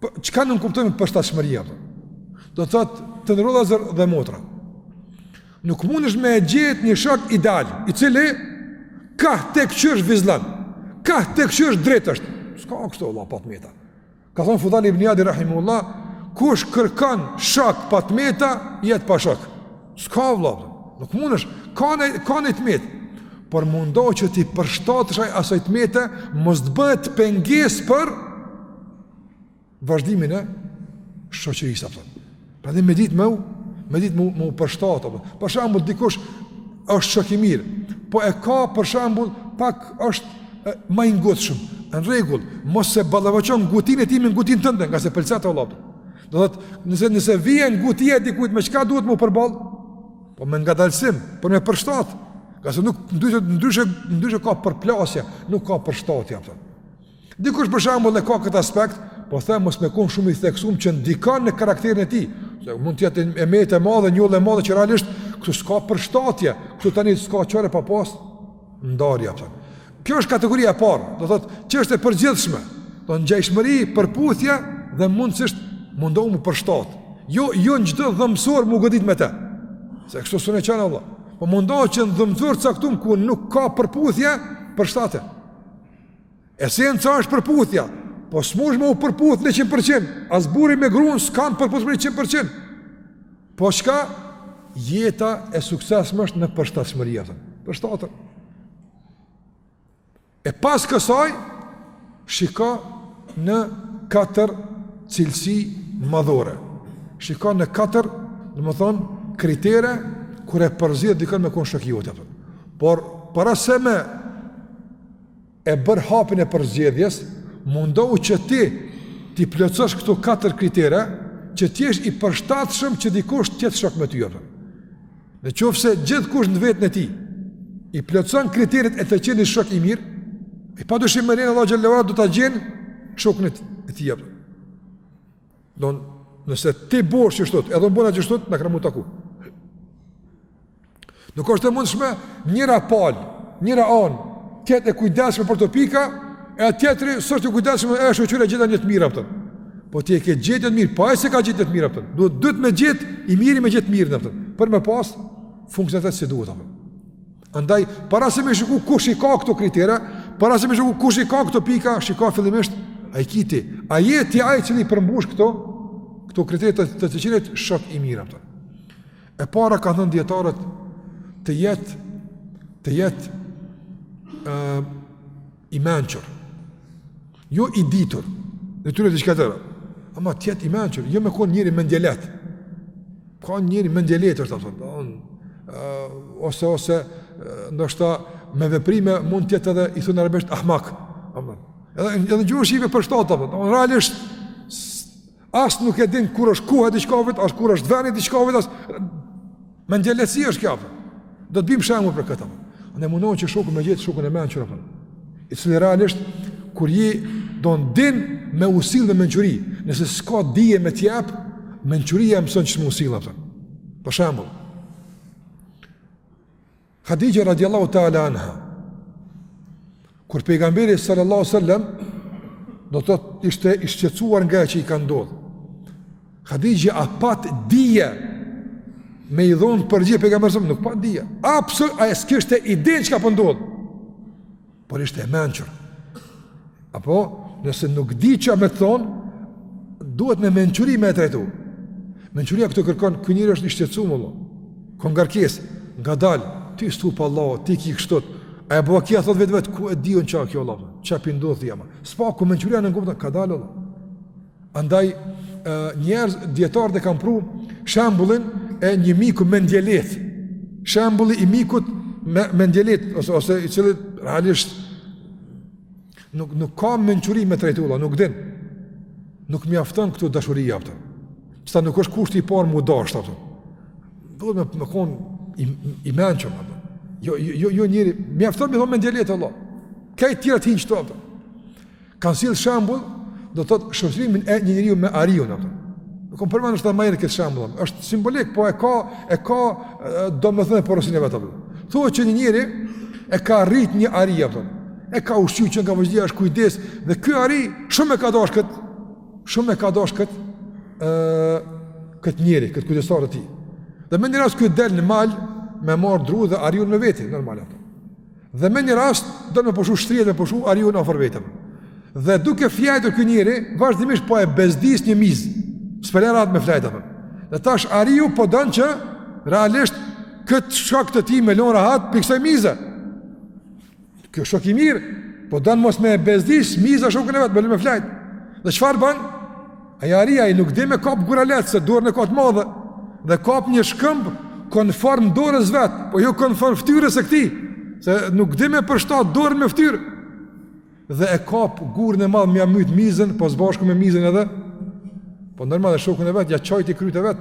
Speaker 1: Po, çka nënkuptojmë përshtatshmëri, a kupton? Do të thotë të nderuar vllazër dhe motra. Nuk mundesh me gjet një shok ideal, i cili kah ta kqyrsh vizllon, kah ta kqyrsh drejt është. S'ka kështu vlla pa të meta. Ka thonë Fudajl ibn Ijadi rahimehullah, kush kërkon shok pa të meta, jet pa shok. S'ka vlla. Nuk mundesh, ka naj ka naj të metë. Por mundohu që t'i përshtatesh asaj të mete, mos të bëhet pengesë për vazhdimin e shoqërisë a kupton. Pra dhe me ditë me u, me ditë me u përshtat apo. Për shembull dikush është shok i mirë, po e ka për shembull pak është ma i ngutshëm. Në rregull, mos e ballafaqon ngutinë e tij me ngutinë tënde, ngase pëlcet vlla. Do thotë, nëse nëse vjen ngutia e dikujt me çka duhet me u përball? Po me ngadalësim, po me u përshtat. Ngase nuk ndryshe ndryshe ndryshe ka përplasje, nuk ka përshtatje a kupton. Dikush për shembull e ka këtë aspekt, po them mos me kon shumë i theksuar që ndikon në karakterin e tij. Se mund të jetë e metë e madhe, një ulë e madhe që realisht këtu s'ka përshtatje, këtu tani s'ka çare pa pas ndarje a kupton. Kjo është kategoria e parë, do thotë çështje e përgjithshme. Do ngjashmëri përputhje dhe mundësisht mundohu me u përshtat. Jo jo në çdo dhëmbëzor me u godit me të. Se kështu s'un e gjan vlla. Po mundohu që në dhëmbëzor të caktum ku nuk ka përputhje përshtatu. Esenca është përputhja, po s'munsh me u përputh në 100%, as burri me grunë s'kanë përputhje 100% Po çka, jeta e suksesshme është në përshtatshmëri, a kupton, përshtatje. E pas kësaj, shika në katër cilësi madhore. Shika në katër, domethënë, kritere, kur e përzgjedh dikënd me konë shok i yti, a kupton. Por, para se me e bërë hapin e përzgjedhjes, mundohu që ti t'i plotësosh këto katër kritere që ti të jesh i përshtatshëm që dikush të jetë shok me ty a kupton. Në qoftë se gjithkush në vetën e tij i plotëson kriteret e të qenit shok i mirë, e padyshim me lejen e Allahut xhele ue ala do ta gjen shokun e tij a kupton. Don, nëse ti bosh qështu, edhe bona qështu, na kem m'u taku. Nuk është e mundshme njëra palë, njëra anë, t'jetë e kujdesshme për kto pika, e tjetri s'osht i kujdesshëm e shoqëria t'jetë e mirë, a kupton. Po ti e ke gjet të mirë, po ai s'e ka gjet të mirë, a kupton. Duhet dytë me gjet, i miri me gjet t'mirë, a kupton. Për me pas, funksionu si duhet, a kupton. Andaj, para se me shiku kush i ka këto kritere, para se me shiku kush i ka këto pika, shiko fillimisht a i ki ti, a je ti ai i cili përmbush këto, këto kritere të të të qenit shok i mirë, a kupton. E para kanë thënë dijetarët të jetë, të jetë, uh, i mençur, jo i ditur, dituria diçka tjetër, ama t'jetë i mençur, jo me konë njeri mendjelehtë, ka njeri mendjelehtë do të thotë ose, ose, ndoshta me veprime mund t'jetë edhe, i thonë arabisht, ahmak, edhe, edhe n'gjuhën shqipe po ashtu, realisht, As nuk e din kur është koha diçkavit, as kur është veni diçkavit, a, mendjelehtësi është kjo. Do të bijmë shembull për këtë. Ne mundohemi që shokun me gjet shokun e mençur, a kupton. I cili realisht kur je don din me u sill me mençuri, nëse s'ka dije me të jep, mençuria e mëson qysh me u sill, a kupton. Për shembull, Hadixhja radiallahu ta'ala anha Kur pejgamberi sallallahu sallam Do të thotë ishte i shqetësuar nga ajo që i ka ndodhë Hadixhja a pat dije Me i dhonë përgjigje pejgamberit sallam Nuk pat dije Absolut, ajo s'kishte idenë çka po ndodh po por ishte e mençur. A kupton, nëse nuk di çka me të thonë, duhet me mençuri me e trajtu. Mençuria këtë kërkon, ky njeri është i shqetësum vlla. Ka ngarkesë, ngadalë, ty s't'hup Allah, ti ki kështu. Ajo bon vaki thotë vetvetes, ku e di un çka kjo vlla, çka po ndodh, ama s'paku mençuria, m'kupton, kadalë vlla. Andaj njerëz dijetarët e kanë pru shembullin e një miku mendjelehtë. Shembulli i mikut me mendjelehtë ose ose i cili realisht nuk nuk ka mençuri me trajtu vlla, nuk din. Nuk mjafton këtu dashuria, a kupton. Qata nuk është kushti i parë m'u dashtë, a kupton. Duhet me kon i i mençur, a kupton. Jo jo jo, jo njeri mjafton me thonë mendjelehtë vlla. Krejt tjerat hinë këtu, a kupton Kanë sjell shembull, do të thotë shoqërimin e një njeriu me ariun, a kupton. Nuk kam përmendur se ta marrë këtë shembull. Është simbolik, po e ka e ka domethënë porosinë e vet. Thuhet që një njeri e ka rrit një ari, a kupton. E ka ushqy që nga vogëlia është kujdes dhe ky ari shumë e ka dasht kët. Shumë e ka dasht kët ë kët njeri, kët kujdestar të tij. Dhe me një rast ky del në mal me marr dru dhe ariun me veti, normal, a kupton. Dhe me një rast do me pushu shtrihet me pushu ariu në afër vetes. Dhe duke flajtur ky njeri, vazhdimisht po e bezdis një mizë. S'pe lon rahat me flajtë apo. Dhe tash ariu po don që realisht këtë shok të tij me lon rahat pi kësaj mize. Kjo shok i mirë, po don mos me e bezdis miza shokun e vet, me lon me flajtë. Dhe çfarë ban? Ai ari ai nuk di me kap guralec se dorën e ka të madhe dhe kap një shkëmb konform dorës vet, po jo konform fytyrës së këtij, se nuk di me përshtat dorën me fytyrë. Dhe e kap gurën e madh me ia myt mizën, po s'bashku me mizën edhe. Po normal e shokun e vet, ia çajti kryt e vet.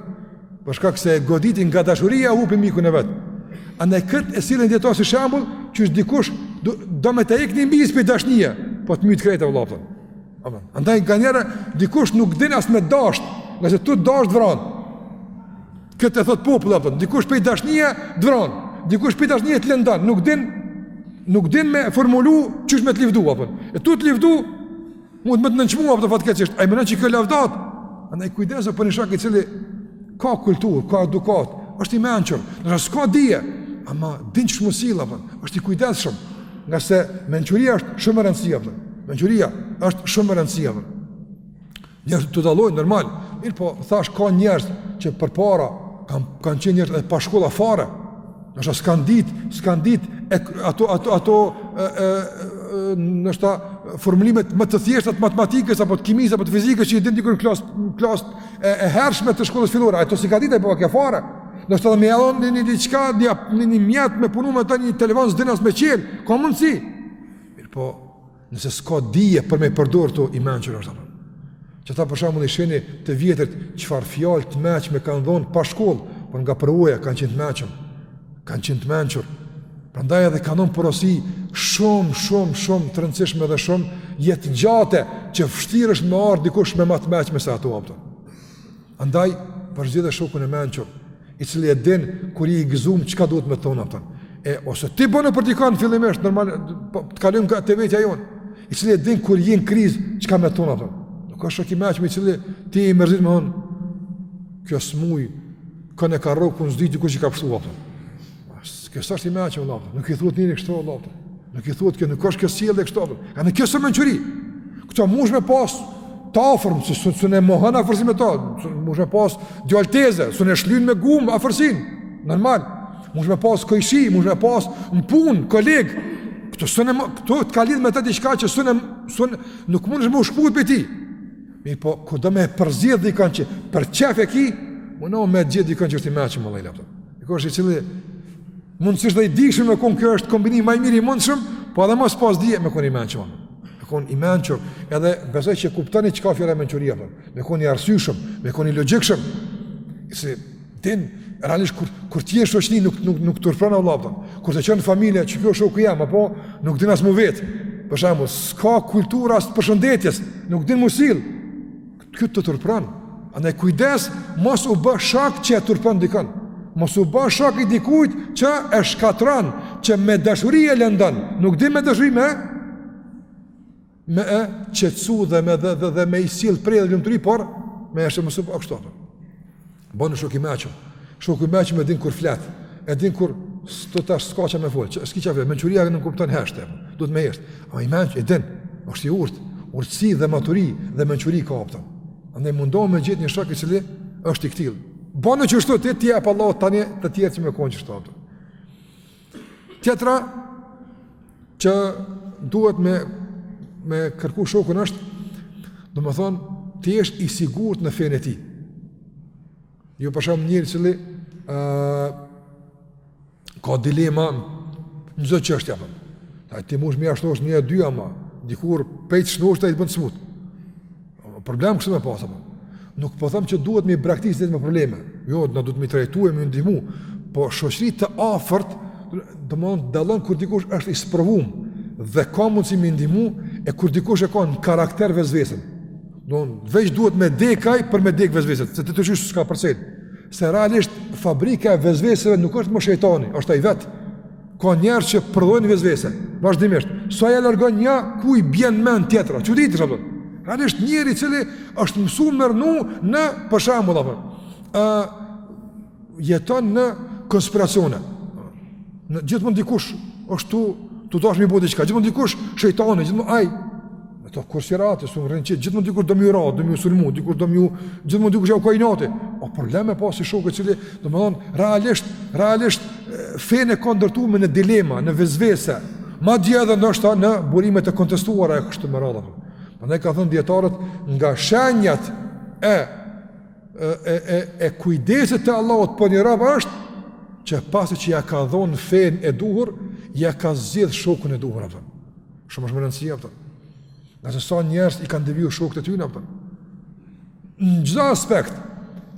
Speaker 1: Për shkak se e goditi nga dashuria hupi mikun e vet. Andaj këtë e sillin dijetarët si shembull, qysh dikush do, do me ta hjek ni miz pi dashnie, po të myt krejt vëlla apo. Apo, andaj nganjëherë dikush nuk din as me dash, ngase tu dash vron. Këtë thot populli apo, dikush pe dashnia vron, dikush pe dashnia të lëndon, nuk din nuk din me formulu qysh me të lëvdu apo. E tu të lëvdu mundet me të nënçmu apo fatkeqësisht. Ai menon që kjo lavdatë. Andaj kujdesu për një shok i cili ka kulturë, ka edukatë, është i mençur, ndoshta s'ka dije, ama din qysh me u sill apo, është i kujdesshëm. Ngase mençuria është shumë me rëndësi apo. Mençuria është shumë me rëndësi apo. Njerëzit dallojnë, normal. Mirëpo, thash, ka njerëz që përpara kanë kan qenë njerëz edhe pa shkolla fare. Ndoshta s'kanë ditë, s'kanë ditë, e, ato, ato, ato, e, e, e, ndoshta formulimet më të thjeshta të matematikës, apo të kimisë, apo të fizikës që i din dikush klasë, klasë e, e hershme të shkollës fillore. Ato s'i ka ditë, apo ka fare. Ndoshta me ia dhon një diçka, dia në një mjet me punu me të a një telefon s'din as me qel. Ka mundsi. Mirëpo, nëse s'ka dije për me përdor këto i mençur është apo. Qeta për shembull i sheni të vjetrit çfarë fjalë të meçme kanë dhon pa shkollë, por nga përvoja kanë qenë të meçëm. Kanë qenë të mençur. Prandaj edhe kan dhon porosi shumë shumë shumë të rëndësishme dhe shumë jetëgjata që vështirë është me ardh dikush me më të meçme se ato apo. Andaj, përzgjidhe shokun e mençur, i cili e din kur je gëzum çka duhet me thonë apo. E ose ti bën për dikon fillimisht normal po, të kalojmë nga te vetja jon, i cili e din kur je në krizë çka me thonë apo. Nuk është shok i meçëm i cili ti i mërzit me thon kjo smuj kon e ka rrok un s'di dikush që ka pshtu apo. Kjo s'është i meçëm, vlla, nuk i thuhet njerit kështu, vlla, nuk i thuhet kjo, nuk është kjo sjellje kështu, vlla, ka në kjo s'ë mençuri, këto mush me pas të afërm, se s'un, s'un e mohon afërsinë me ta, mush me pas djalë teze, s'un e shlyn me gumë afërsinë, normal, mush me pas kojshi, mush me pas në punë, koleg, këto s'un e, këto të ka lidhë me të diçka që s'un e, s'un e, nuk mundesh me u shkëput prej tij, mirëpo, kur do me përzgjedh dikan që, për qef e ki, muno me gjet dikan që është i meçëm, vlla, vlla, Në kështë i cili mundësisht dhe i dijshëm me konë kjo është kombinimi ma i mirë i mundshëm, po edhe mos pas dije me konë i mençëm. Me konë i mençëm, edhe besoj që kuptoni çka fjala mençuria, po. me konë i arsyshëm, me konë i logjikshëm. Si, din, realisht, kur, kur ti je n'shoqni nuk, nuk, nuk të turpron vlla, po. kur të qënë familja, çka ky shok jam, apo nuk din as mu vet. Për shembull, s'ka kulturë as të përshëndetjes, nuk din mu sill. Ky të turpron. Andaj kujdes mos u bë shok që e turpron dikën. Mos u bë shok i dikujt që e shkatron, që me dashuri e lëndon. Nuk din me dashuri me me e qetsu dhe me dhe, dhe, dhe me i sill prehje dhe lumturi, por me është mësu për kështu Bonu shok i mençëm. Shoku i mençëm e din kur flet. E din kur s'të tash s'ka çka me fol. Që s'ki çka flet. Mençuria nënkupton heshtje. Duhet me hesht. Ai i mençmi e din. është i urtë. Urtësi dhe maturi dhe mençuri, a kupton. Andaj mundohu me gjet një shok i cili është i këtillë. Bonu qështu ti, të jep Allahu tani të tjerë që me konë qështu Tjetra që duhet me me kërku shokun është, domethënë, të jesh i sigurt në fenë e tij. Jo për shembull njëri i cili ka dilema në çdo çështje apo. Ai ti mund me ja shnosh një dy ama, dikur prej t'shnoshi të bën smut. Problem kështu me pas apo? Nuk po them që duhet m'i braktis me probleme. Jo, na duhet m'i trajtu, m'i ndihmu, po shoqëri të afërt, domethonë dallon kur dikush është i sprovuar dhe ka mundësi m'i ndihmu e kur dikush e ka në karakter vesvesen. Domethonë veç duhet me dek ai për me dek vesveset, se ti të shys s'ka përse. Se realisht fabrika e vesveseve nuk është më shejtani, është ai vetë. Ka njerëz që prodhojnë vesvese, vazhdimisht. Sa ja largon një, ku i bjen n'mend tjetra. Çudi është, a kupton? Realisht njeri i cili është mësu me rrnu në, për shembull, a kupton. Uh, jeton në konspiracione. Gjithmonë dikush është tu, tu dashë m'i bo diçka. Gjithmonë dikush shejtani, gjithmonë ai. Në të kursirati, së më rrinë qëtë, gjithmonë dikush do me ju ra, do me ju sulmu, dikush do me ju, gjithmonë dikush që jau ka inati. O problem me pas një shok i cili, domethonë, realisht, realisht, fenë e ka ndërtu me në dilema, në vesvese, madje edhe mbështetet në burimet e kontestuara e kështu me radhë. Andaj kanë thënë dijetarët, nga shenjat e, e, e, e, e kujdesit të Allahut për një rob është, që pasi që ja ka dhonë fenë e duhur, ja ka zgjedh shokun e duhur, a kupton. Shumë është me rëndësi, a kupton. Ngase sa njerëz i kanë deviju shokët e tyne, a kupton. Në çdo aspekt,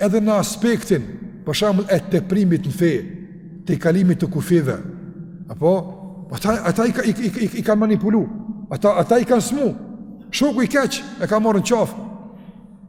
Speaker 1: edhe në aspektin, për shembull, e teprimit në fe, tejkalimit të kufijve, apo, ata, ata i, i, i, i kanë manipulu, ata, ata i kanë smu, shoku i keq, e ka marrë në qafë.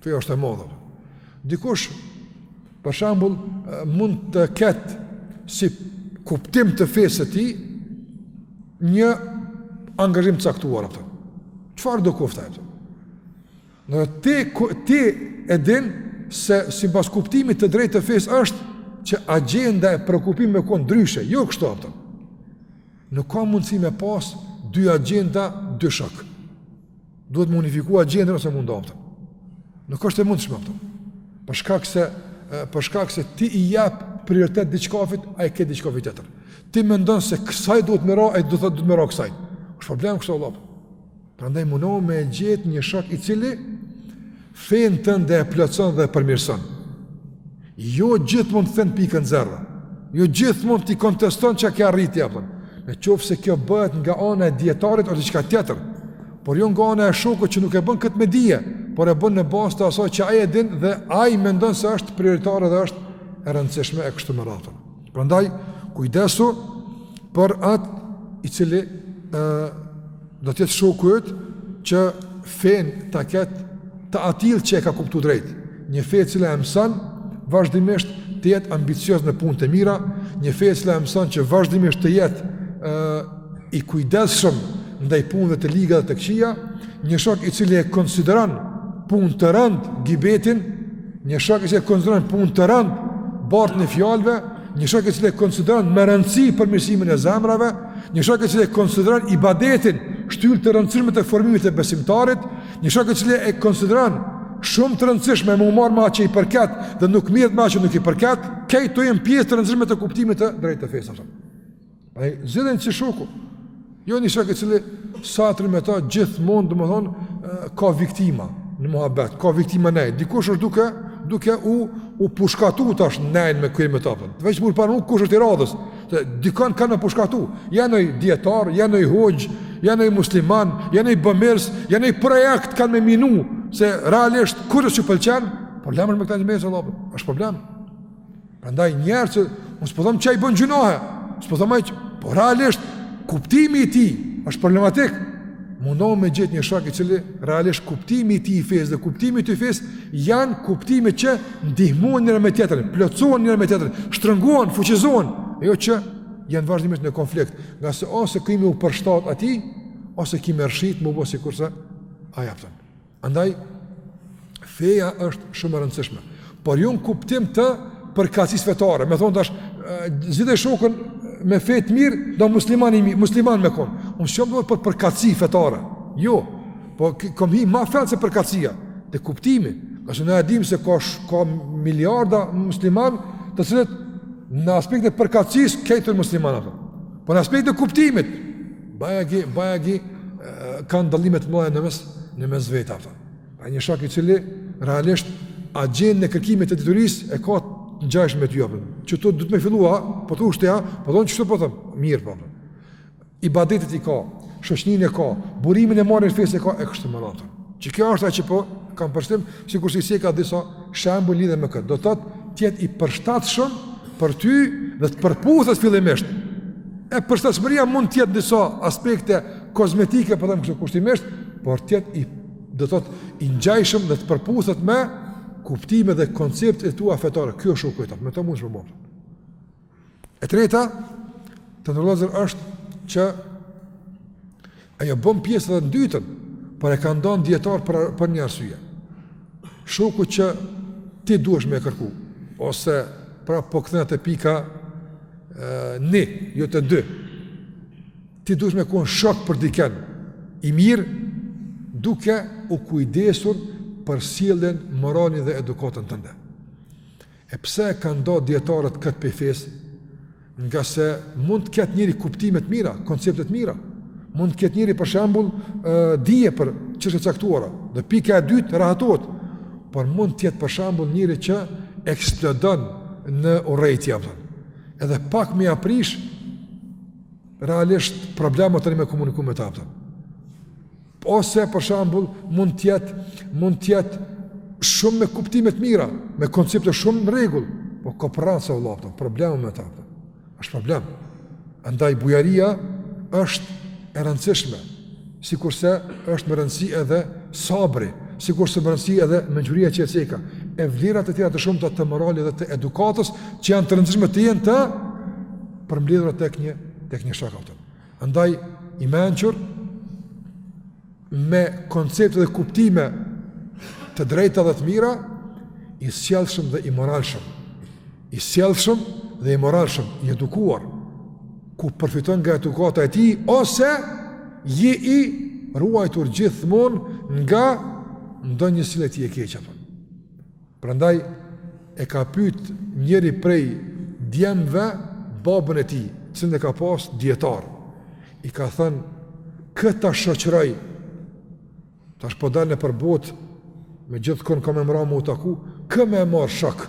Speaker 1: Feja është e madhe. Dikush, për shembull, mund të ketë si kuptim të fesë së tij një angazhim të caktuar, a kupton. Çfarëdo koftë, a kupton? Në ti ti e din se sipas kuptimit të drejtë të fesë është që agjenda e preokupimi me kon ndryshe, jo kështu, a kupton. Nuk ka mundësi me pas dy agjenda dy shokë. Duhet me unifiku agjendën ose me u nda, a kupton. Nuk është e mundshme, a kupton. Për shkak se, për shkak se ti i jep prioritet diçkafit, ai këtë diçkafit tjetër. Ti mendon se kësaj duhet me i ra, ai duhet, duhet me i ra kësaj. është problem kështu vallah. Prandaj mundohu me gjetë një shok i cili Fenë tënde e plotëson dhe e përmirëson. Jo gjithmonë të kthen në pikën zero. Jo gjithmonë t'i konteston çka ke arrit, a kupton. Në qoftë se kjo bëhet nga ana e dijetarit osht diçka tjetër, por jo nga ana e shokut që nuk e bën këtë me dije, por e bën në bazë të asaj që ai e din dhe ai mendon se është prioritare dhe është e rëndësishme e kështu me radhë. Prandaj kujdesu për atë i cili ë do të jetë shoku yt që fenë ta ketë të atillë që e ka kuptu drejt. Një fe e cila e mëson vazhdimisht të jetë ambicioz në punë të mira, një fe e cila e mëson që vazhdimisht të jetë ë i kujdesshëm ndaj punëve të liga dhe të këqija, një shok i cili e konsideron punë të rëndë gibetin, Një shok i cili e konsideron punë të rëndë bartjen e fjalëve, një shok i cili e konsideron me rëndësi përmirësimin e zemrave, një shok i cili e konsideron ibadetin shtyllë të rëndësishme të formimit të besimtarit, një shok i cili e konsideron shumë të rëndësishme me u marrë me atë që i përket dhe nuk mirret me atë që nuk i përket, këto janë pjesë të rëndësishme të kuptimit të drejtë të fesë. Zgjidhe një ksi shoku. Jo një shok i cili sa t'rri me ta gjithmonë, domethënë, ka viktima në muhabet, ka viktima në nejë. Dikush është duke duke u u pushkatu tash në nejë me këta. Veç mund para nuk kush është i radhës. Se dikon kanë me pushkatu. Ja noj dijetar, ja noj hoxhë, ja noj musliman, ja noj bamirës, ja noj projekt kanë me minu se realisht kurgjo s'u pëlqen, po le more me këta mesë valla. Është problem. Prandaj njerëz që, unë s'po thom që ai bon gjynahe, s'po thom ai që, po realisht, kuptimi i tij është problematik, mundohu me gjetë një shok i cili, realisht, kuptimi i tij i fesë dhe kuptimi yt i fesë, janë kuptime që ndihmohen njëra me tjetrën, plotësohen njëra me tjetrën, shtrëngohen, fuqizohen, e jo që janë vazhdimisht në konflikt, ngase ose ki me iu përshtat atij, ose ki me rrëshqit me u bo sikurse ai, a kupton. Andaj, feja është shumë e rëndësishme, por jo në kuptim të përkatësisë fetare, me thonë tash, zgjidhe shokun me fe të mirë, do musliman i mirë, musliman me konë, unë shumë dojë për përkatësi fetare, jo, po kom hi ma fellë se përkatësia, te kuptimi, ngase na e dimë se ka, ka miliarda muslimanë, të cilët në aspektin e përkatësisë, krejt muslimanë apo, po në aspektin e kuptimit, Bajagi, bajagi kanë dallime të mëdha në mes në mes veti apo. Pra një shok i cili realisht agjendën e kërkimit të diturisë e ka të ngjashme me ty apo. Që tu do të më fillua, po tu shtja, po don çfarë po them. Mirëpo. Ibadetet i ka, shoqninë e ka, burimin e marrjes së fesë e ka e kështu me radhë. Që kjo është ajo që po kam përshtim, sikurse ka disa shembull lidhje me këtë, do të thotë të jetë i përshtatshëm për ty dhe të përputhet fillimisht. E përshtatshmëria mund të jetë disa aspekte kozmetike, po them kështu kushtimisht, por të jetë i do të thotë i ngjashëm dhe të përputhet me kuptimet dhe konceptet e tua fetare. Ky është shoku, me të mundesh me bo. E treta, të nderuar vëllezër është që ajo bën pjesë dhe në dytën, por e kanë nda dijetarët për, për një arsye. Shoku që ti duhesh me kërku, ose pra po kthehna te pika ni, jo te dy, ti duhesh me konë shok për diken, i mirë, duke u kujdesur për sjelljen, moralin dhe edukatën tënde. E pse e kanë nda dijetarët këtë pej fesë? Ngase mund të ketë njeri kuptime të mira, koncepte të mira. Mund të ketë njeri për shembull dije për çështje të caktuara. Dhe pika e dytë rahatohet, por mund të jetë për shembull njeri që eksplodon në urrejtje apo. Edhe pak me ia prish realisht problem është tani me komunikuar me ta apo. Ose për shembull mund të jetë mund të jetë shumë me kuptime të mira, me koncepte shumë në rregull, po koprrac, vëlla, apo, problem me ta. Është problem. Andaj bujaria është e rëndësishme, sikurse është me rëndësi edhe sabri, sikurse me rëndësi edhe mençuria që e ceka, e vlerat e tjera të shumta të moralit dhe të edukatës që janë të rëndësishme të jenë të përmbledhura tek një tek një shok apo. Andaj, i mençur, me koncepte dhe kuptime të drejta dhe të mira, i sjellshëm dhe i moralshëm, i sjellshëm dhe i moralshëm, i edukuar, ku përfiton nga edukata e tij, ose je i ruajtur gjithmonë nga ndonjë sjellje e tij e keqe, apo. Prandaj e ka pyet njëri prej djemve babën e tij, cilën e ka pas dijetar. I ka thënë, "Kë ta shoqëroj?" Tash po dal nëpër botë me gjithkon ka me m'ra m'u taku, kë me e marr shok?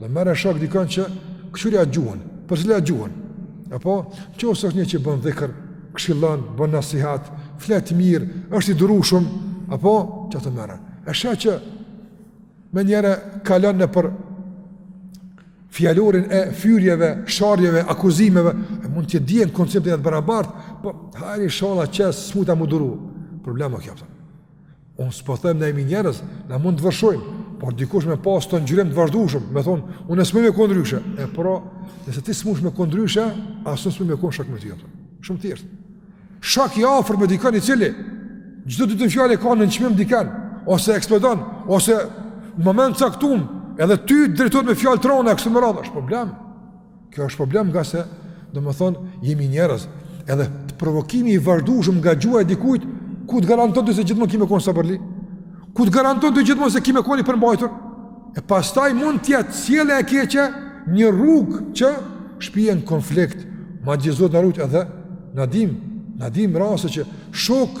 Speaker 1: E merr shok dikon që këqyrja gjuhën, përcillja gjuhën. Apo, qoftë se është një që bën dhikr, këshillon, bën nasihat, flet mirë, është i durushëm, apo, qoftë merre. E sheh që menjëherë kalon nëpër fjallorin e fyerjeve, sharjeve, akuzimeve, e mund të djenë konceptin e të barabartë, po, hajr ishalla që s'mujta m'u duru, problem, a kupton. Unë s'po them ne jemi njerëz, na mund të vërshojmë, por dikush me pas të ngjyrim të vazhdueshëm, me thonë, unë s'muj me kon ndryshe. E pra, nëse ti s'mund me kon ndryshe, as unë s'muj me kon shok me ty atë. Shumë thjesht. Shok i afër me dikon i cili çdo t'dytën fjalë e ka nënçmim dikën, ose eksplodon, ose në moment t'caktuar, edhe ty drejtohet me fjalë t'rona e kështu me radhë, është problem. Kjo është problem ngase, domethonë, jemi njerëz, edhe të provokimi i vazhdushëm nga gjuha e dikujt, ku të garanton ty se gjithmonë ki me konë sabërli? Ku të garanton ty gjithmonë se ki me konë i përmbajtur? E pastaj mund të jetë sjellja e keqe një rrugë që shpie në konflikt, madje Zot na ruj edhe na dimë, na dimë raste që shok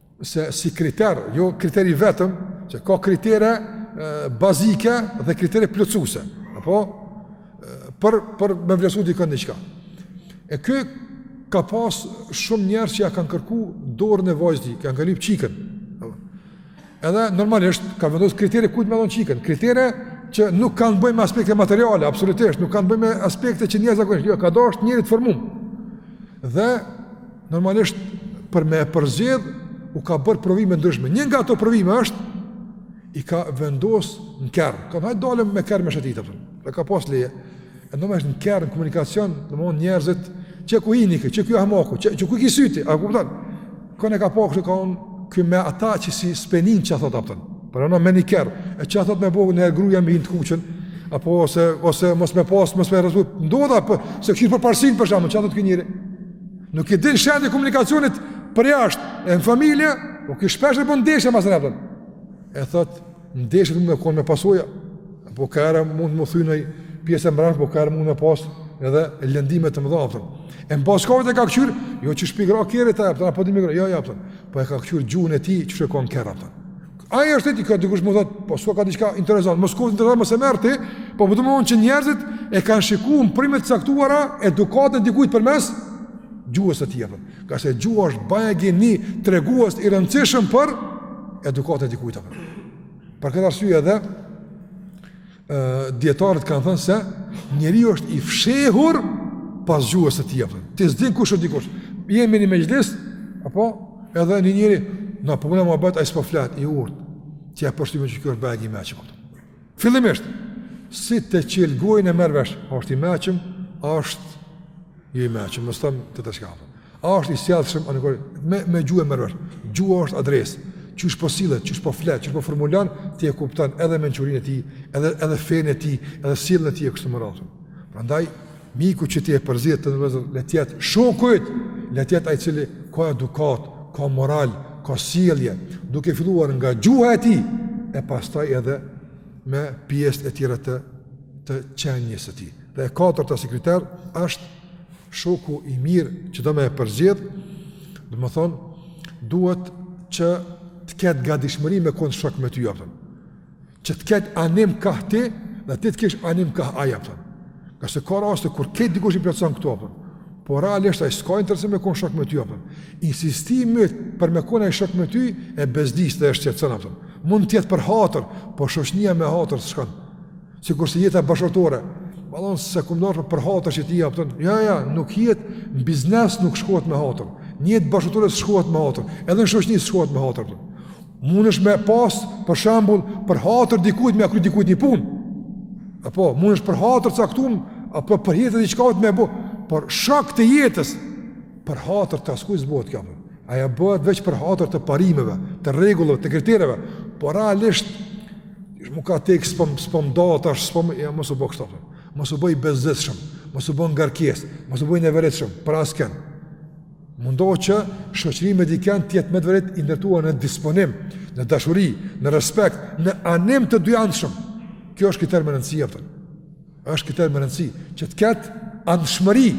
Speaker 1: se si kriter, jo kriter i vetëm, që ka kritere bazike dhe kritere plotësuese, apo, për, për me vlerësu dikën diçka. E ky ka pas shumë njerëz që ja kanë kërku dorën e vajzës tij, kanë lypë çikën. Edhe normalisht, ka vendosë kritere kujt me dhonë çikën. Kritere që nuk kanë t'bëjnë me aspekte materiale, absolutisht, nuk kanë t'bëjnë me aspekte që njerëz zakonisht, jo, ka dashtë njeri t'formum. Dhe Normalisht për me përzgjedh u ka bërë provime t'ndryshme. Një nga ato provime është i ka vendos në kerr. Ka thënë dalim me kerr me shëtit atë. Dhe ka pas leje. E ndonëse është në kerr në komunikacion, domthonë njerëzit qe ku hini ky, qe ky ahmaku, qe qe ku i ki sytë, a kupton? Kënë ka pa kështu ka un kë me ata që si spenin ç'a thot atë. Por ana me një kerr, e ç'a thot me bogun e gruaja me hi n'të kuqen, apo ose ose mos me pas, mos me rrezu. Ndodha po se kish përparësinë për shkakun ç'a thot ky njeri. Nuk i din shenjat e komunikacionit përjashtë, e në familje, ki shpesh po ndeshje, a kupton. E thot, ndeshja do të konë me pasoja. Po kerri mundet m'u thy naj pjesë mbrapsht, po kara mund të pas edhe lëndime të mëdha, a kupton. E në pas kavit e ka këqyr, jo qysh p'e grah kerrin, a kupton, apo din me gra, jo, jo, a kupton. Po e ka këqyr gjuhën e tij qysh osht konë n'kerr, a kupton. Ai është ti ka dikush mund thot, po s'ka ka diçka interesant. Mos t'intereson mos e merr ti, po domethënë që njerëzit e kanë shikuar në prizma të caktuara edukatën e dikujt përmes gjuhës së tij. Ngase gjuha është bajagi një tregues i rëndësishëm për edukatën e dikujt apo. Për këtë arsye edhe dijetarët kanë thënë se njeriu është i fshehur pas gjuhës së tij apo. Ti s'din kush është dikush. Jemi në mexhlis apo edhe një njeri na bojna muhabet ai s'po flet i urt. Të jep përshtypje që ky është bajagi i meçëm. Fillimisht si të çel gojën e merr vesh, a është i meçëm, a është Jo i meçëm, më stëmë të të shkafë. A është i sjellshëm anë kur me me gjuhë e merr vesh. Gjuha është adresë. Qysh po sillet, qysh po flet, qysh po formulon, ti e kupton edhe mençurinë e tij, edhe edhe fenë e tij, edhe sjelljen e tij e kështu me radhë. Prandaj miku që ti e përzgjedh të vëzhgoj le të jetë shoku yt, le të jetë ai i cili ka edukat, ka moral, ka sjellje, duke filluar nga gjuha e tij e pastaj edhe me pjesët e tjera të të qenies së tij. Dhe e katërta si kriter është shoku i mirë që do me e përzgjedh, domethënë, duhet që të ketë gadishmëri me konë shok me ty, apëton. që të ketë anim ka ti, dhe ti të kesh anim ka ai, apëton. ngase ka raste kur ketë dikush i plotëson këto, apëton. por realisht ai s'ka interesim me konë shok me ty, apëton. insistimi yt për me konë ai shok me ty, e bezdis dhe e shqetson, apëton. mund të jetë për hatër, por shoqnia me hatër s'shkon, Sikurse jeta bashkëshortore, valon se ku ndoshta për hatër që ti japton. Jo jo, nuk jet në biznes nuk shkohet me hatër. Në jetë bashkëshortore s'shkohet me hatër. Edhe në shoqni s'shkohet me hatër. Mundesh me pas për shembull për hatër dikujt me ia kry dikujt një punë. Apo mundesh për hatër të caktum apo për hir të diçka me bë, por shok të jetës për hatër të askujt s'bohet kjo. Ajo bëhet veç për hatër të parimeve, të rregullave, të kritereve, por realisht Ish mu ka tek s'po m, s'po m'do tash, s'po m ja mos u bë kështu. Mos u bëj bezdisshëm, mos u bë ngarkesë, mos u bëj neveritshëm për askën. Mundohu që shoqëria me dikën të jetë me të vërtet e ndërtuar në disponim, në dashuri, në respekt, në anim të dyanshëm. Kjo është kriter me rëndësi apo? Është kriter me rëndësi që të ketë anshmëri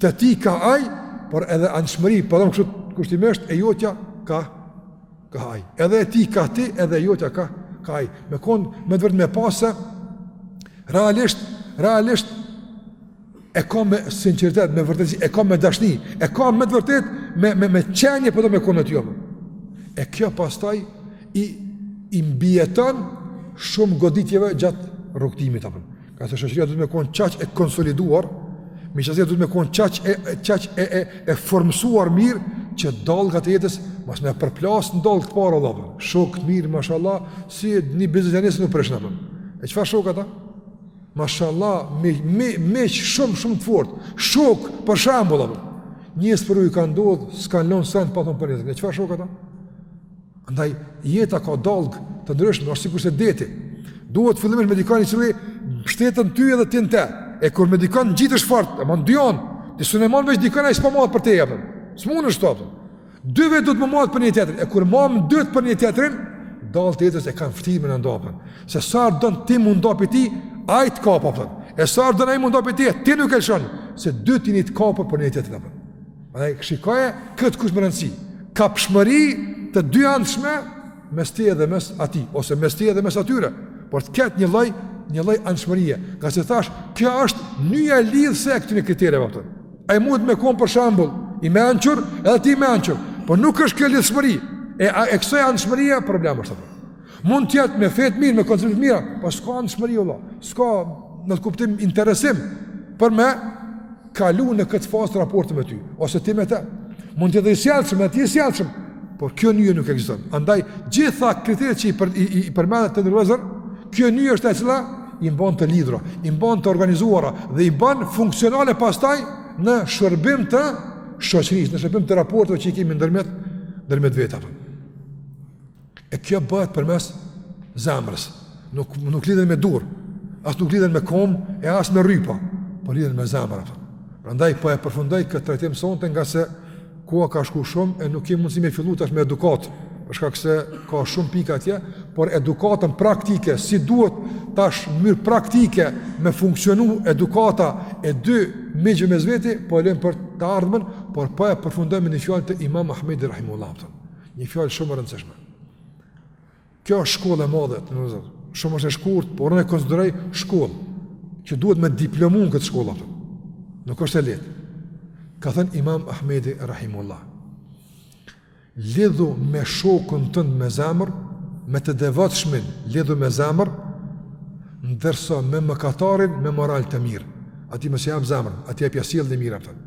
Speaker 1: të tij ka ai, por edhe anshmëri, po them kështu kushtimisht e jotja ka Ka ai. Edhe e tij ka ti, edhe jotja ka, ka ai. Me konë, me të vërtet me pasë, realisht, realisht, e ka me sinqeritet, me vërtetësi, e ka me dashni, e ka me të vërtet me, me, me qenje po do me konë me ty apo. E kjo pastaj i, i mbijeton shumë goditjeve gjatë rrugëtimit. Apëm. Ka se shoqëria duhet me konë qaq e konsoliduar, miqësia duhet me konë qaq e, qaq e, e, e formësuar mirë, që dallgat e jetës, mos me përplasë në dallgë të parë, vlla, apo. Shokë të mirë, masha Allah, si një biznesjanisë në prishna, për. e që fa shokët ta? Masha Allah, me, me, me që shumë, shumë të fortë, shokë, për shembull, vlla, apo. Një sprovë i ka ndodhë, s'kanë lonë sen pa thonë për njeni, e çfarë shokë ata? Andaj jeta ka dallgë të ndryshme, është sikurse deti. Duhet fillimisht me dikon i cili të mbështetën ty edhe ti në të. E kur me dikon ngjitesh fort, e man dikon, ti s'mun e man veç dikon ai s'po mahet për ty apo. S'mundesh ti apo. Dy vetë duhet me u majt për njëtjetrin. E kur mahen dytë për njëtjetrin, dallgët e jetës e kanë vështirë me i nda apo. Se sa don ti me u nda ti, ai të kap apo. E sa don ai me u nda pi ti, ti nuk e lshon se dytë jeni t'kapun për njëtjetrin. Dhe shikoje këtë ku është me rëndësi, kapshmëri të dyanshme mes ti edhe mes atij, ose mes ti edhe mes atyre, por të ketë një lloj, një lloj anshmërie, ngase thash, kjo është nyja lidhëse e këtyne kritereve, a kupton. Ai mund me konë për shembull, i mençur, edhe ti i mençur, por nuk është kjo lidhshmëri, e, a, e kësaj anshmërie, problem është apo. Mund të jetë me fe të mirë, me koncept të mirë, po s'ka anshmëri, s'ka në atë kuptim interesim, për me kalu në këtë fazë të raportit me ty, ose ti me te. Mund të jetë edhe ai i sjellshëm, edhe ti i sjellshëm, por kjo nyje nuk ekziston. Andaj, gjitha kriteret që i, për, i, i përmendëm të nderuar vllezër, kjo nyje është e cila i mban të lidhura, i mban të organizuara, dhe i mban funksionale pastaj në shërbim të shoqërisë, në shërbim të raporteve që i kemi ndërmjet, ndërmjet vete. E kjo bëhet përmes zemrës. Nuk nuk lidhen me durë, as nuk lidhen me kom e as me rrypa, por lidhen me zemra. Prandaj po e përfundoj këtë trajtim sonte ngase koha ka shku shumë e nuk kemi mundësi me fillu tash me edukat, për shkak se ka shumë pika atje, por edukatën praktike si duhet tash në mënyrë praktike me funksionu edukata e dy miqve mes vete, po e lëm për të ardhmen, por po e përfundoj me një fjalë të Imam Ahmedit rahimehullah Një fjalë shumë e rëndësishme. Kjo është shkollë e madhe, vllezër. Shumë është e shkurt, por unë e konsideroj shkollë, që duhet me diplomu n'këtë shkollë apo. Nuk është e lehtë. Ka thënë Imam Ahmedi rahimehullah. Lidhu me shokun tënd me zemër, me të devotshmin, lidhu me zemër, ndërsa me mëkatarin me moral të mirë. Atij mos i jap zemër, atij jepja sjelljen e mirë, a kupton.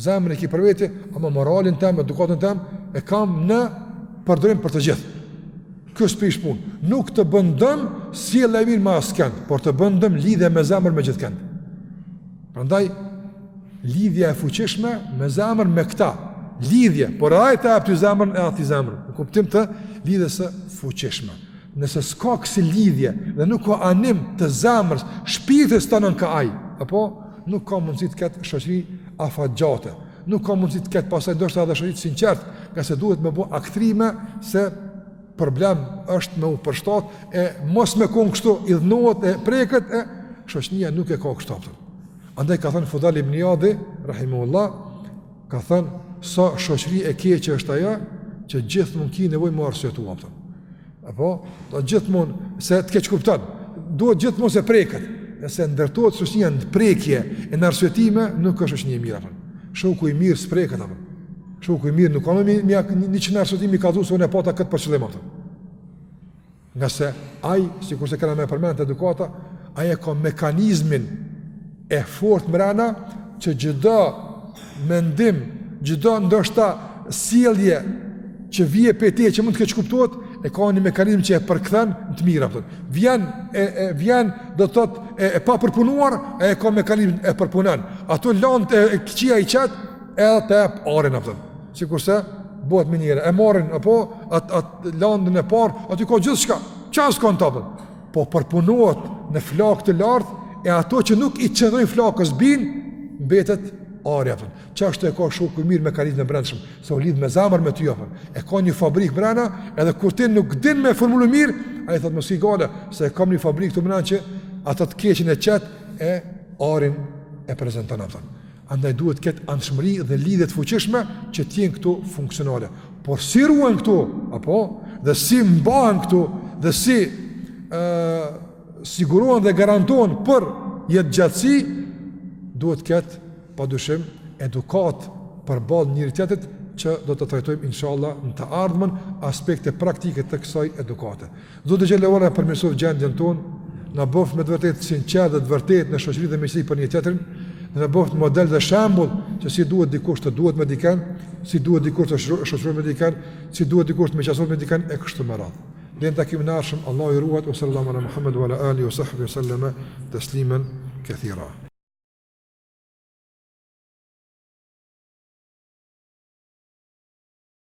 Speaker 1: Zemrën e ki për vete, ama moralin tem, edukatën tem, e kam në përdorim për të gjithë. Kjo s'prish punë, nuk të bën dëm sjellja e mirë me askënd, por të bën dëm lidhja me zemër me gjithkënd. Prandaj, lidhja e fuqishme me zemër me këta, lidhje, por edhe ai ta jep ty zemrën e ti atij zemrën, në kuptim të lidhjes së fuqishme. Nëse s'ka kësi lidhje dhe nuk ka anim të zemrës, shpirtit tan ka ai, apo nuk ka mundësi të ketë shoqëri afatgjate, nuk ka mundësi të ketë pastaj ndoshta edhe shoqëri të sinqertë, ngase duhet me bo aktrime se problem është me u përshtat e mos me kon kështu idhnohet e preket e shoqnia nuk e ka kështu a kupton. Andaj ka thënë Fudajl ibn Ijadi, rahimehullah, Ka thënë, sa shoqëri e keqe është ajo, që gjithmonë ki nevojë m'u arsyetu, a kupton. Apo, duhet gjithmonë, se të keqkupton, duhet gjithmonë se preket, nëse ndërtohet shoqnia në prekje e në arsyetime, nuk është shoqni e mirë, apo. Shoku i mirë s'preket, apo. Shoku i mirë nuk ka me një, një, një që në arsyetim me i kallzu se unë s'e pata këtë për qëllim, a kupton. Ngase ai, sikurse kena me përmend te edukata, ai e ka mekanizmin e fortë mrena që çdo mendim, çdo ndoshta sjellje që vjen prej teje që mund të keqkuptohet, e ka një mekanizëm që e përkthen në të mira. A kupton. Vjen, e, e, vjen do të thotë e, e papërpunuar, ai e ka mekanizëm e përpunon. Ato lanët e këqija i qet edhe të jep arin. A kupton. Sikurse bëhet në miniera, e marrin apo at at landën e parë, aty ka gjithçka. Çka s'ka në të, a kupton? Po përpunohet në flakë të lartë e ato që nuk i qëndrojnë flakës bin mbetet ari apo. Qashtu e ka shoku i mirë mekanizmin e brendshëm, se u lidh me zamër me ty apo. E ka një fabrikë brenda, edhe kur ti nuk din me formulu mirë, ai thotë mos ki gajle, se e kam një fabrikë këtu mrena që ata të keqin e qet e arin e prezanton apo. Andaj duhet të ketë anshmëri dhe lidhje të fuqishme që të jenë këto funksionale. Por si ruhen këto, apo dhe si mbahen këto dhe si ë sigurohen dhe garantohen për jetëgjatësi, duhet të ketë pa dyshim edukatë përballë njëri-tjetrit që do ta trajtojmë inshallah në të ardhmen aspekte praktike të kësaj edukate. Zoti xhele ve ala përmirësoftë gjendjen tonë, na bëftë me të vërtetë të sinqertë dhe të vërtetë në shoqëri dhe miqësi për një tjetrin, dhe na bëftë model dhe shembull që si duhet dikush të duhet me dikën, si duhet dikush të shoqërohet me dikën, si duhet dikush të miqësohet me dikën e kështu me radhë. Deri në takimin e ardhshëm Allahu ju ruajtë, wa sallallahu ala Muhammed wa ala alihi wa sahbihi wa sallama tasliman kathira.